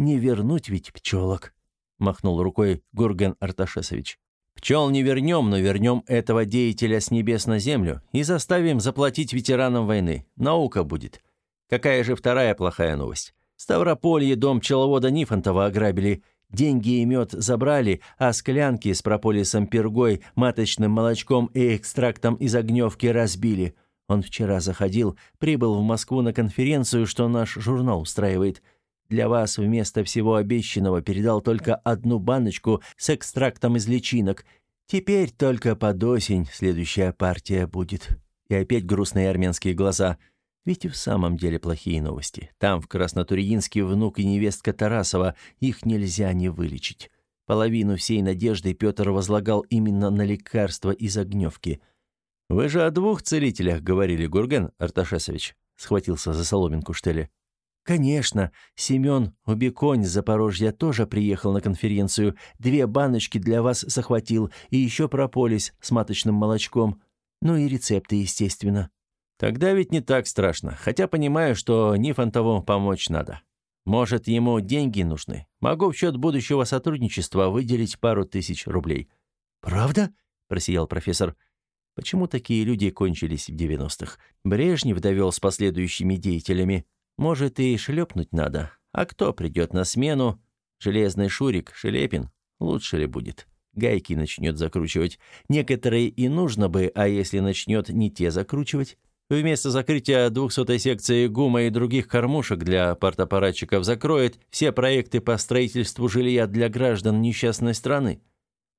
Не вернуть ведь пчелок, махнул рукой Гурген Арташесович. Пчел не вернем, но вернем этого деятеля с небес на землю и заставим заплатить ветеранам войны. Наука будет. Какая же вторая плохая новость? Ставрополье дом пчеловода Нифонтова ограбили. Деньги и мед забрали, а склянки с прополисом пергой, маточным молочком и экстрактом из огневки разбили. Он вчера заходил, прибыл в Москву на конференцию, что наш журнал устраивает. Для вас вместо всего обещанного передал только одну баночку с экстрактом из личинок. Теперь только под осень следующая партия будет. И опять грустные армянские глаза – ведь и в самом деле плохие новости. Там, в Краснотурьинске, внук и невестка Тарасова, их нельзя не вылечить. Половину всей надежды Петр возлагал именно на лекарства из огневки. «Вы же о двух целителях говорили, Гурген Арташесович», — схватился за соломинку Штеле. «Конечно. Семен Убеконь с Запорожья тоже приехал на конференцию. Две баночки для вас захватил, и еще прополис с маточным молочком. Ну и рецепты, естественно». Тогда ведь не так страшно, хотя понимаю, что Нифонтову помочь надо. Может, ему деньги нужны? Могу в счет будущего сотрудничества выделить пару тысяч рублей». «Правда?» – просиял профессор. «Почему такие люди кончились в 90-х? Брежнев довел с последующими деятелями. Может, и шлепнуть надо. А кто придет на смену? Железный Шурик, Шелепин? Лучше ли будет?» Гайки начнет закручивать. Некоторые и нужно бы, а если начнет не те закручивать? Вместо закрытия 200-й секции ГУМа и других кормушек для партапаратчиков закроет все проекты по строительству жилья для граждан несчастной страны.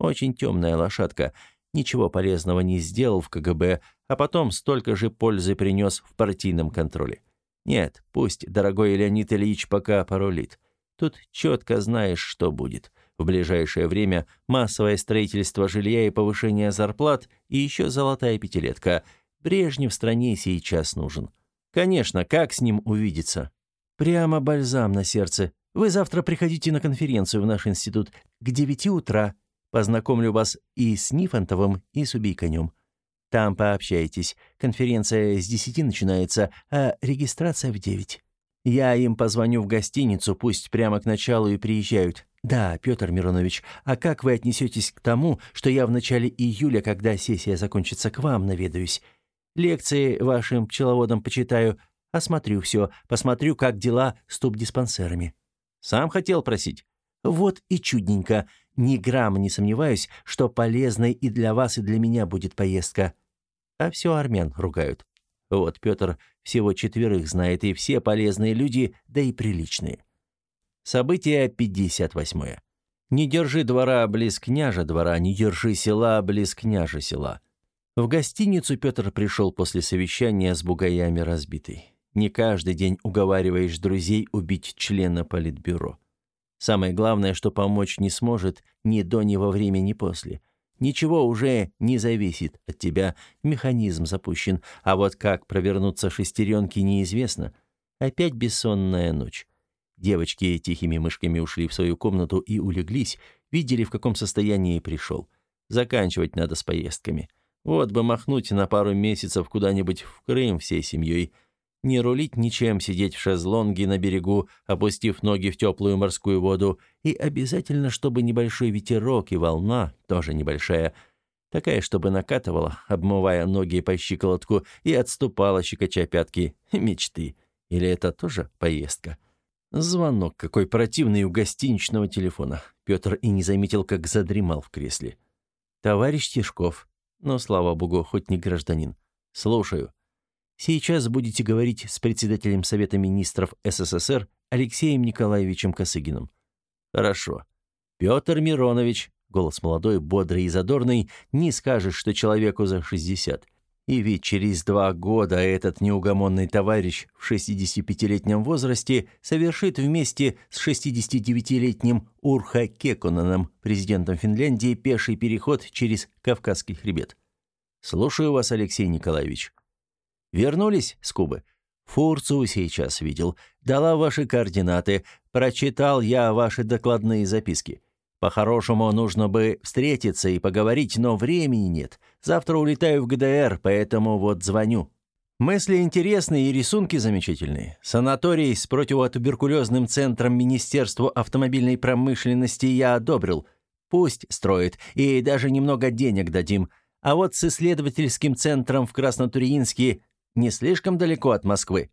Очень темная лошадка. Ничего полезного не сделал в КГБ, а потом столько же пользы принес в партийном контроле. Нет, пусть дорогой Леонид Ильич пока порулит. Тут четко знаешь, что будет. В ближайшее время массовое строительство жилья и повышение зарплат, и еще золотая пятилетка – Брежнев в стране сейчас нужен. Конечно, как с ним увидеться? Прямо бальзам на сердце. Вы завтра приходите на конференцию в наш институт к девяти утра. Познакомлю вас и с Нифонтовым, и с Убийконем. Там пообщайтесь. Конференция с десяти начинается, а регистрация в девять. Я им позвоню в гостиницу, пусть прямо к началу и приезжают. Да, Петр Миронович, а как вы отнесетесь к тому, что я в начале июля, когда сессия закончится, к вам наведаюсь? Лекции вашим пчеловодам почитаю, осмотрю все, посмотрю, как дела с туб-диспансерами». «Сам хотел просить». «Вот и чудненько. Ни грамма не сомневаюсь, что полезной и для вас, и для меня будет поездка». А все армян ругают. Вот Петр всего четверых знает, и все полезные люди, да и приличные. Событие 58. Не держи двора близ княжа двора, не держи села близ княжа села. В гостиницу Петр пришел после совещания с бугаями разбитый. Не каждый день уговариваешь друзей убить члена политбюро. Самое главное, что помочь не сможет ни до, ни во время, ни после. Ничего уже не зависит от тебя, механизм запущен, а вот как провернуться шестеренки неизвестно. Опять бессонная ночь. Девочки тихими мышками ушли в свою комнату и улеглись, видели, в каком состоянии пришел. Заканчивать надо с поездками. Вот бы махнуть на пару месяцев куда-нибудь в Крым всей семьей. Не рулить ничем, сидеть в шезлонге на берегу, опустив ноги в теплую морскую воду. И обязательно, чтобы небольшой ветерок и волна, тоже небольшая, такая, чтобы накатывала, обмывая ноги по щиколотку, и отступала, щекоча пятки. Мечты. Или это тоже поездка? Звонок какой противный у гостиничного телефона. Петр и не заметил, как задремал в кресле. «Товарищ Тишков», но, слава богу, хоть не гражданин. Слушаю. Сейчас будете говорить с председателем Совета министров СССР Алексеем Николаевичем Косыгиным. Хорошо. Петр Миронович, голос молодой, бодрый и задорный, не скажешь, что человеку за 60. И ведь через два года этот неугомонный товарищ в 65-летнем возрасте совершит вместе с 69-летним Урха Кеконаном, президентом Финляндии, пеший переход через Кавказский хребет. Слушаю вас, Алексей Николаевич. Вернулись с Кубы? Фурцу сейчас видел. Дала ваши координаты. Прочитал я ваши докладные записки. По-хорошему, нужно бы встретиться и поговорить, но времени нет. Завтра улетаю в ГДР, поэтому вот звоню. Мысли интересные и рисунки замечательные. Санаторий с противотуберкулезным центром Министерства автомобильной промышленности я одобрил. Пусть строит, и даже немного денег дадим. А вот с исследовательским центром в Краснотурьинске не слишком далеко от Москвы.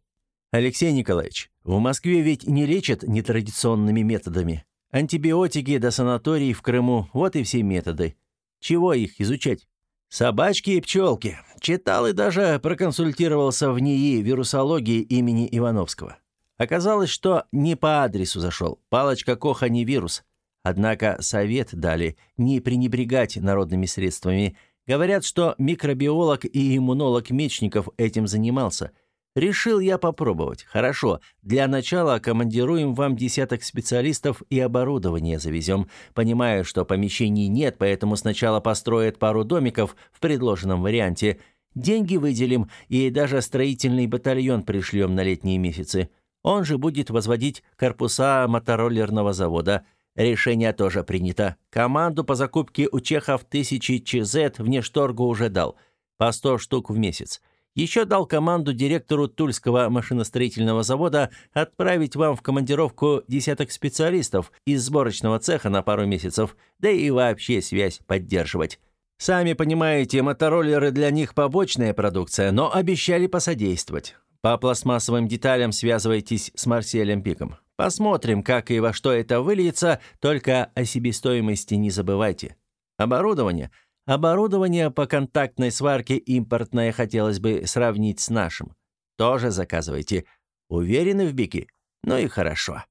Алексей Николаевич, в Москве ведь не лечат нетрадиционными методами. Антибиотики до санаторий в Крыму – вот и все методы. Чего их изучать? Собачки и пчелки. Читал и даже проконсультировался в НИИ вирусологии имени Ивановского. Оказалось, что не по адресу зашел. Палочка Коха не вирус. Однако совет дали не пренебрегать народными средствами. Говорят, что микробиолог и иммунолог Мечников этим занимался. Решил я попробовать. Хорошо, для начала командируем вам десяток специалистов и оборудование завезем. Понимаю, что помещений нет, поэтому сначала построят пару домиков в предложенном варианте. Деньги выделим и даже строительный батальон пришлем на летние месяцы. Он же будет возводить корпуса мотороллерного завода – Решение тоже принято. Команду по закупке у чехов тысячи ЧЗ внешторгу уже дал. По 100 штук в месяц. Еще дал команду директору Тульского машиностроительного завода отправить вам в командировку десяток специалистов из сборочного цеха на пару месяцев, да и вообще связь поддерживать. Сами понимаете, мотороллеры для них побочная продукция, но обещали посодействовать. По пластмассовым деталям связывайтесь с Марселем Пиком. Посмотрим, как и во что это выльется, только о себестоимости не забывайте. Оборудование. Оборудование по контактной сварке импортное хотелось бы сравнить с нашим. Тоже заказывайте. Уверены в Бике? Ну и хорошо.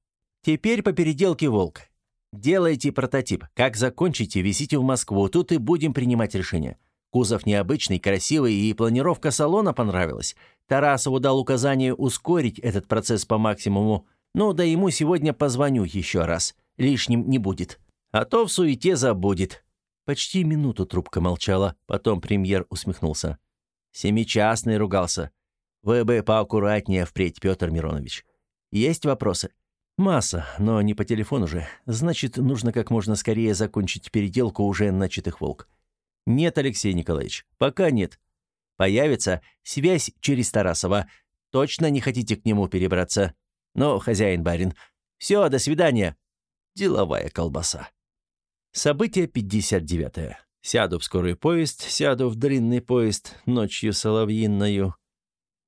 Теперь по переделке «Волк». Делайте прототип. Как закончите, везите в Москву. Тут и будем принимать решение. Кузов необычный, красивый, и планировка салона понравилась. Тарасову дал указание ускорить этот процесс по максимуму. Ну, да ему сегодня позвоню еще раз. Лишним не будет. А то в суете забудет». Почти минуту трубка молчала, потом премьер усмехнулся. «Семичастный ругался. Вы бы поаккуратнее впредь, Петр Миронович. Есть вопросы?» «Масса, но не по телефону же. Значит, нужно как можно скорее закончить переделку уже начатых «Волк». «Нет, Алексей Николаевич, пока нет. Появится связь через Тарасова. Точно не хотите к нему перебраться?» «Ну, хозяин-барин, все, до свидания!» Деловая колбаса. Событие 59. -е. Сяду в скорый поезд, сяду в длинный поезд, ночью соловьиною.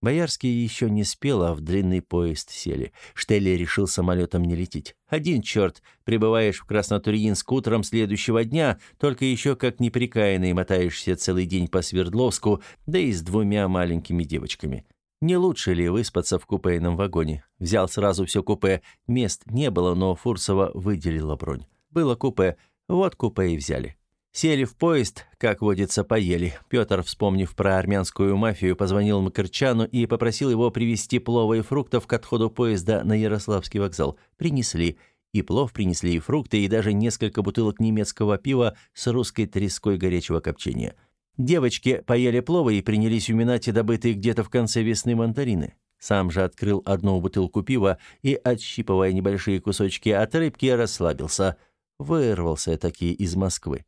Боярский еще не спел, а в длинный поезд сели. Штелли решил самолетом не лететь. Один черт, прибываешь в Краснотурьинск утром следующего дня, только еще как неприкаянный мотаешься целый день по Свердловску, да и с двумя маленькими девочками. Не лучше ли выспаться в купейном вагоне? Взял сразу все купе. Мест не было, но Фурсова выделила бронь. Было купе, вот купе и взяли. Сели в поезд, как водится, поели. Петр, вспомнив про армянскую мафию, позвонил Макарчану и попросил его привезти плова и фруктов к отходу поезда на Ярославский вокзал. Принесли. И плов принесли, и фрукты, и даже несколько бутылок немецкого пива с русской треской горячего копчения. Девочки поели плова и принялись уминать добытые где-то в конце весны мандарины. Сам же открыл одну бутылку пива и, отщипывая небольшие кусочки от рыбки, расслабился. Вырвался таки из Москвы.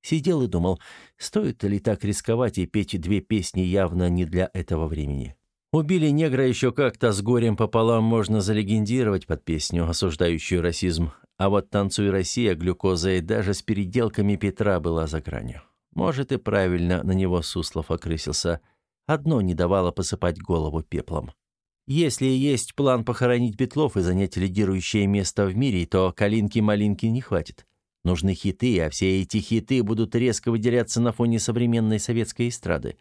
Сидел и думал, стоит ли так рисковать и петь две песни явно не для этого времени. Убили негра еще как-то с горем пополам можно залегендировать под песню, осуждающую расизм. А вот «Танцуй, Россия» глюкоза и даже с переделками Петра была за гранью. Может, и правильно на него Суслов окрысился. Одно не давало посыпать голову пеплом. Если есть план похоронить Петлов и занять лидирующее место в мире, то калинки-малинки не хватит. Нужны хиты, а все эти хиты будут резко выделяться на фоне современной советской эстрады.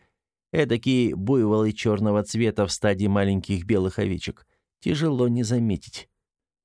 Эдакие буйволы черного цвета в стадии маленьких белых овечек. Тяжело не заметить.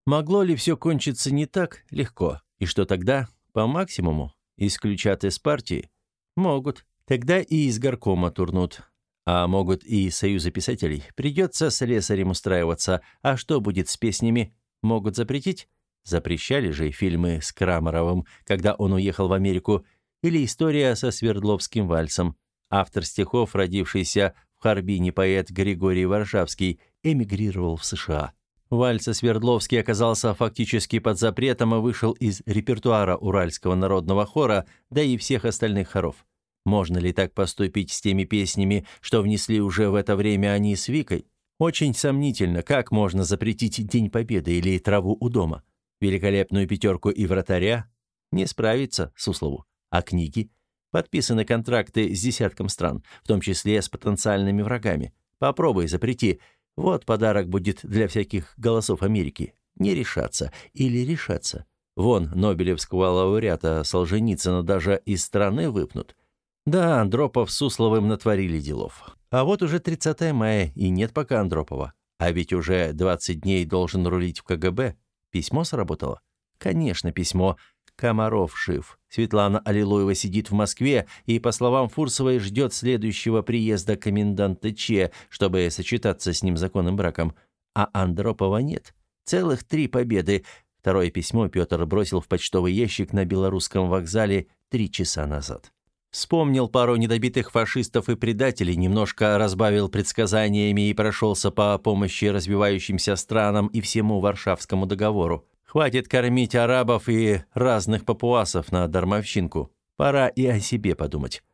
Могло ли все кончиться не так? Легко. И что тогда? По максимуму? Исключат из партии? Могут. Тогда и из горкома турнут. А могут и из союза писателей. Придется с лесарем устраиваться. А что будет с песнями? Могут запретить? Запрещали же фильмы с Крамаровым, когда он уехал в Америку, или история со Свердловским вальсом. Автор стихов, родившийся в Харбине поэт Григорий Варшавский, эмигрировал в США. Вальса Свердловский оказался фактически под запретом и вышел из репертуара Уральского народного хора, да и всех остальных хоров. Можно ли так поступить с теми песнями, что внесли уже в это время они с Викой? Очень сомнительно, как можно запретить День Победы или Траву у дома. Великолепную пятерку и вратаря? Не справится Суслову. А книги? Подписаны контракты с десятком стран, в том числе с потенциальными врагами. Попробуй запрети. Вот подарок будет для всяких голосов Америки. Не решаться или решаться. Вон, Нобелевского лауреата Солженицына даже из страны выпнут. Да, Андропов с Сусловым натворили делов. А вот уже 30 мая, и нет пока Андропова. А ведь уже 20 дней должен рулить в КГБ. Письмо сработало? Конечно, письмо. Комаров жив. Светлана Аллилуева сидит в Москве и, по словам Фурсовой, ждет следующего приезда коменданта Че, чтобы сочетаться с ним законным браком. А Андропова нет. Целых три победы. Второе письмо Петр бросил в почтовый ящик на белорусском вокзале три часа назад. Вспомнил пару недобитых фашистов и предателей, немножко разбавил предсказаниями и прошелся по помощи развивающимся странам и всему Варшавскому договору. Хватит кормить арабов и разных папуасов на дармовщинку. Пора и о себе подумать.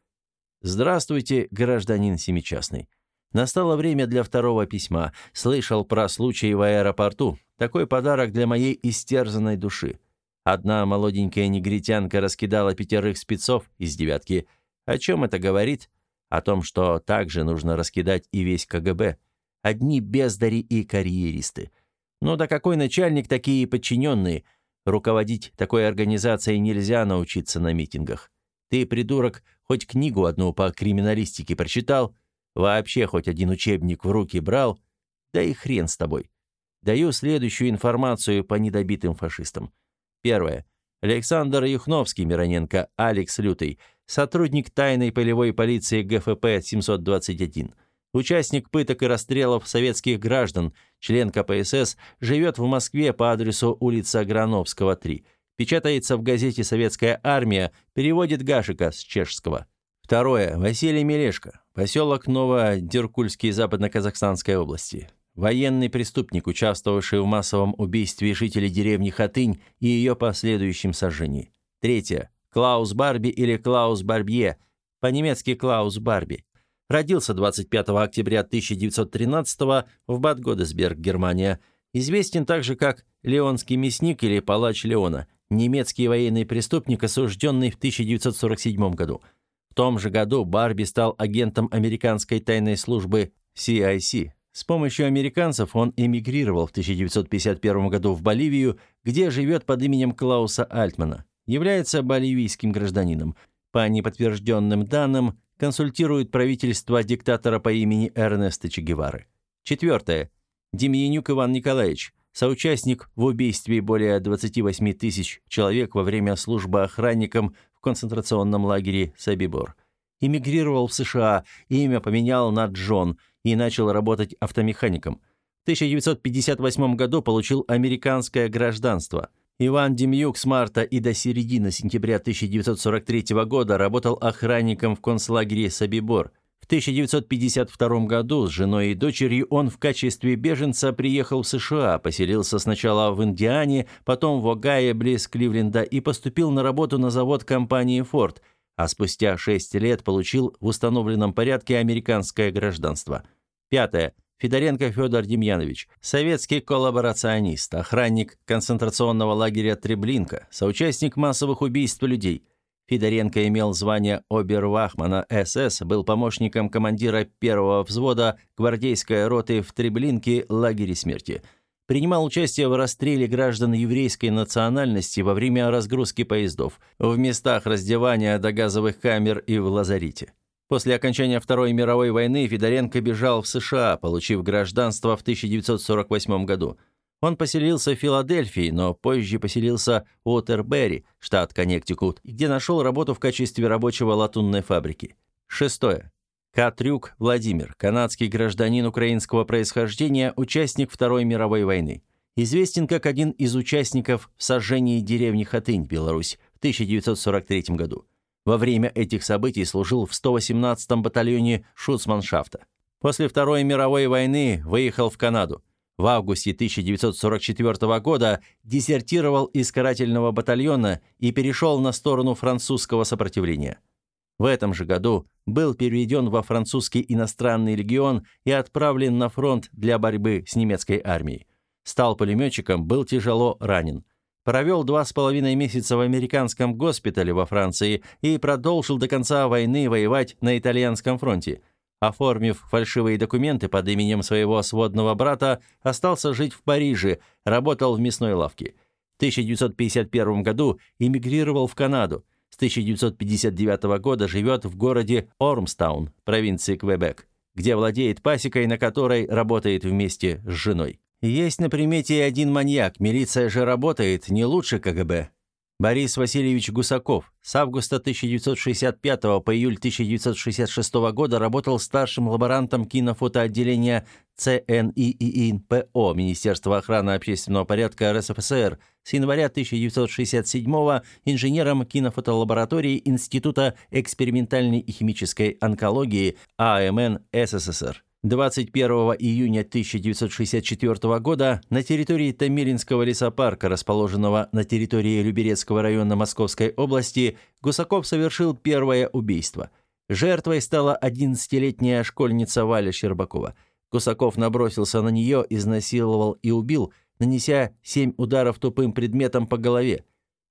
Здравствуйте, гражданин семичастный. Настало время для второго письма. Слышал про случай в аэропорту. Такой подарок для моей истерзанной души. Одна молоденькая негритянка раскидала пятерых спецов из девятки. О чем это говорит? О том, что также нужно раскидать и весь КГБ. Одни бездари и карьеристы. Ну да какой начальник, такие подчиненные. Руководить такой организацией нельзя научиться на митингах. Ты, придурок, хоть книгу одну по криминалистике прочитал? Вообще хоть один учебник в руки брал? Да и хрен с тобой. Даю следующую информацию по недобитым фашистам. Первое. Александр Юхновский, Мироненко, Алекс Лютый, сотрудник тайной полевой полиции ГФП-721. Участник пыток и расстрелов советских граждан, член КПСС, живет в Москве по адресу улица Грановского, 3. Печатается в газете «Советская армия», переводит Гашика с чешского. Второе. Василий Мелешко, поселок Новодеркульский Западно-Казахстанской области. Военный преступник, участвовавший в массовом убийстве жителей деревни Хатынь и ее последующем сожжении. Третье. Клаус Барби или Клаус Барбье, по-немецки Клаус Барби. Родился 25 октября 1913 в Бад Германия. Известен также как Леонский мясник или палач Леона, немецкий военный преступник, осужденный в 1947 году. В том же году Барби стал агентом американской тайной службы CIC, с помощью американцев он эмигрировал в 1951 году в Боливию, где живет под именем Клауса Альтмана. Является боливийским гражданином. По неподтвержденным данным, консультирует правительство диктатора по имени Эрнеста Че Гевары. Четвертое. Демьянюк Иван Николаевич, соучастник в убийстве более 28 тысяч человек во время службы охранником в концентрационном лагере Сабибор. Эмигрировал в США, имя поменял на Джон – и начал работать автомехаником. В 1958 году получил американское гражданство. Иван Демьюк с марта и до середины сентября 1943 года работал охранником в концлагере Собибор. В 1952 году с женой и дочерью он в качестве беженца приехал в США, поселился сначала в Индиане, потом в Огайо близ Кливленда и поступил на работу на завод компании Ford, а спустя 6 лет получил в установленном порядке американское гражданство – Пятое. Федоренко Федор Демьянович, советский коллаборационист, охранник концентрационного лагеря Треблинка, соучастник массовых убийств людей. Федоренко имел звание обервахмана СС, был помощником командира первого взвода гвардейской роты в Треблинке лагере смерти. Принимал участие в расстреле граждан еврейской национальности во время разгрузки поездов, в местах раздевания до газовых камер и в лазарите. После окончания Второй мировой войны Федоренко бежал в США, получив гражданство в 1948 году. Он поселился в Филадельфии, но позже поселился в Уотербери, штат Коннектикут, где нашел работу в качестве рабочего латунной фабрики. Шестое. Катрюк Владимир, канадский гражданин украинского происхождения, участник Второй мировой войны. Известен как один из участников в сожжении деревни Хатынь, Беларусь, в 1943 году. Во время этих событий служил в 118-м батальоне Шуцманшафта. После Второй мировой войны выехал в Канаду. В августе 1944 года дезертировал из карательного батальона и перешел на сторону французского сопротивления. В этом же году был переведен во французский иностранный легион и отправлен на фронт для борьбы с немецкой армией. Стал пулеметчиком, был тяжело ранен. Провел два с половиной месяца в американском госпитале во Франции и продолжил до конца войны воевать на итальянском фронте. Оформив фальшивые документы под именем своего сводного брата, остался жить в Париже, работал в мясной лавке. В 1951 году эмигрировал в Канаду. С 1959 года живет в городе Ормстаун, провинции Квебек, где владеет пасекой, на которой работает вместе с женой. Есть на примете один маньяк, милиция же работает не лучше КГБ. Борис Васильевич Гусаков с августа 1965 по июль 1966 года работал старшим лаборантом кинофотоотделения ЦНИИНПО Министерства охраны общественного порядка РСФСР с января 1967 инженером кинофотолаборатории Института экспериментальной и химической онкологии АМН СССР. 21 июня 1964 года на территории Томилинского лесопарка, расположенного на территории Люберецкого района Московской области, Гусаков совершил первое убийство. Жертвой стала 11-летняя школьница Валя Щербакова. Гусаков набросился на нее, изнасиловал и убил, нанеся 7 ударов тупым предметом по голове.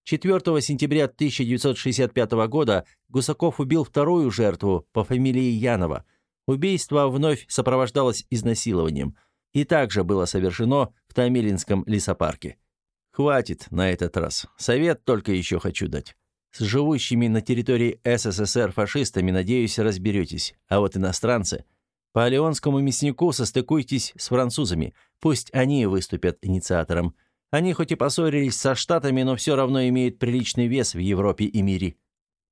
4 сентября 1965 года Гусаков убил вторую жертву по фамилии Янова – Убийство вновь сопровождалось изнасилованием и также было совершено в Томилинском лесопарке. Хватит на этот раз. Совет только еще хочу дать. С живущими на территории СССР фашистами, надеюсь, разберетесь. А вот иностранцы... По Леонскому мяснику состыкуйтесь с французами. Пусть они выступят инициатором. Они хоть и поссорились со Штатами, но все равно имеют приличный вес в Европе и мире.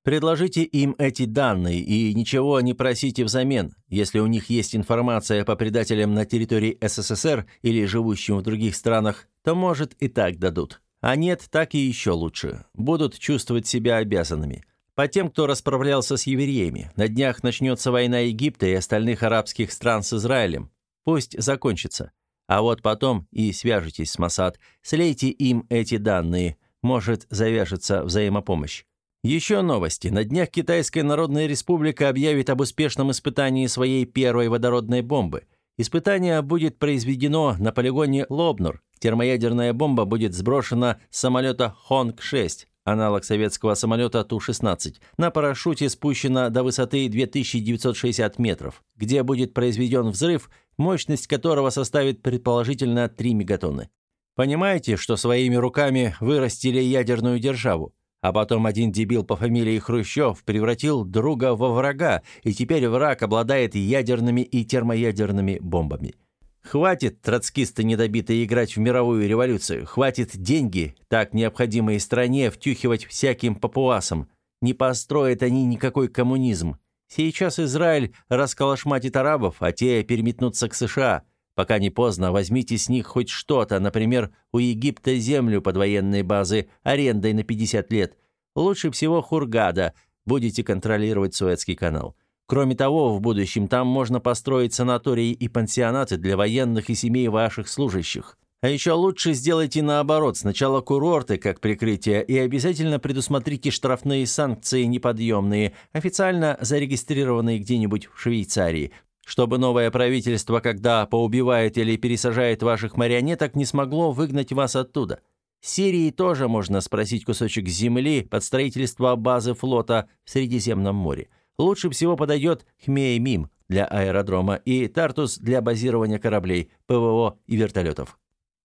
Предложите им эти данные и ничего не просите взамен. Если у них есть информация по предателям на территории СССР или живущим в других странах, то, может, и так дадут. А нет, так и еще лучше. Будут чувствовать себя обязанными. По тем, кто расправлялся с евреями. На днях начнется война Египта и остальных арабских стран с Израилем. Пусть закончится. А вот потом и свяжитесь с Масад, слейте им эти данные. Может, завяжется взаимопомощь. Еще новости. На днях Китайская Народная Республика объявит об успешном испытании своей первой водородной бомбы. Испытание будет произведено на полигоне Лобнур. Термоядерная бомба будет сброшена с самолета Хонг-6, аналог советского самолета Ту-16, на парашюте спущена до высоты 2960 метров, где будет произведен взрыв, мощность которого составит предположительно 3 мегатонны. Понимаете, что своими руками вырастили ядерную державу? А потом один дебил по фамилии Хрущев превратил друга во врага, и теперь враг обладает ядерными и термоядерными бомбами. Хватит, троцкисты недобитые, играть в мировую революцию. Хватит деньги, так необходимые стране, втюхивать всяким папуасам. Не построят они никакой коммунизм. Сейчас Израиль расколошматит арабов, а те переметнутся к США – Пока не поздно, возьмите с них хоть что-то, например, у Египта землю под военные базы арендой на 50 лет. Лучше всего Хургада. Будете контролировать Суэцкий канал. Кроме того, в будущем там можно построить санатории и пансионаты для военных и семей ваших служащих. А еще лучше сделайте наоборот. Сначала курорты как прикрытие и обязательно предусмотрите штрафные санкции неподъемные, официально зарегистрированные где-нибудь в Швейцарии чтобы новое правительство, когда поубивает или пересажает ваших марионеток, не смогло выгнать вас оттуда. Сирии тоже можно спросить кусочек земли под строительство базы флота в Средиземном море. Лучше всего подойдет Хмеймим для аэродрома и Тартус для базирования кораблей, ПВО и вертолетов.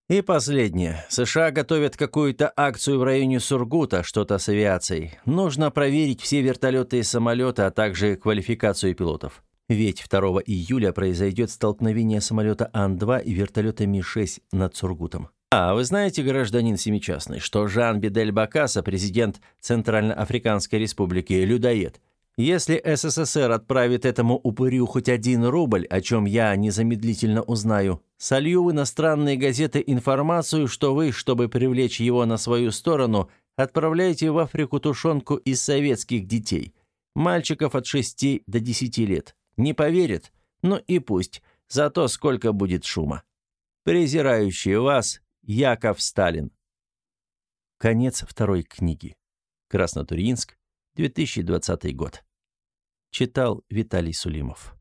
И последнее. США готовят какую-то акцию в районе Сургута, что-то с авиацией. Нужно проверить все вертолеты и самолеты, а также квалификацию пилотов. Ведь 2 июля произойдет столкновение самолета Ан-2 и вертолета Ми-6 над Сургутом. А вы знаете, гражданин Семичастный, что Жан Бидель Бакаса, президент Центральноафриканской республики, людоед. Если СССР отправит этому упырю хоть один рубль, о чем я незамедлительно узнаю, солью в иностранные газеты информацию, что вы, чтобы привлечь его на свою сторону, отправляете в Африку тушенку из советских детей, мальчиков от 6 до 10 лет. Не поверит? Ну и пусть. Зато сколько будет шума. Презирающий вас Яков Сталин. Конец второй книги. Краснотурьинск, 2020 год. Читал Виталий Сулимов.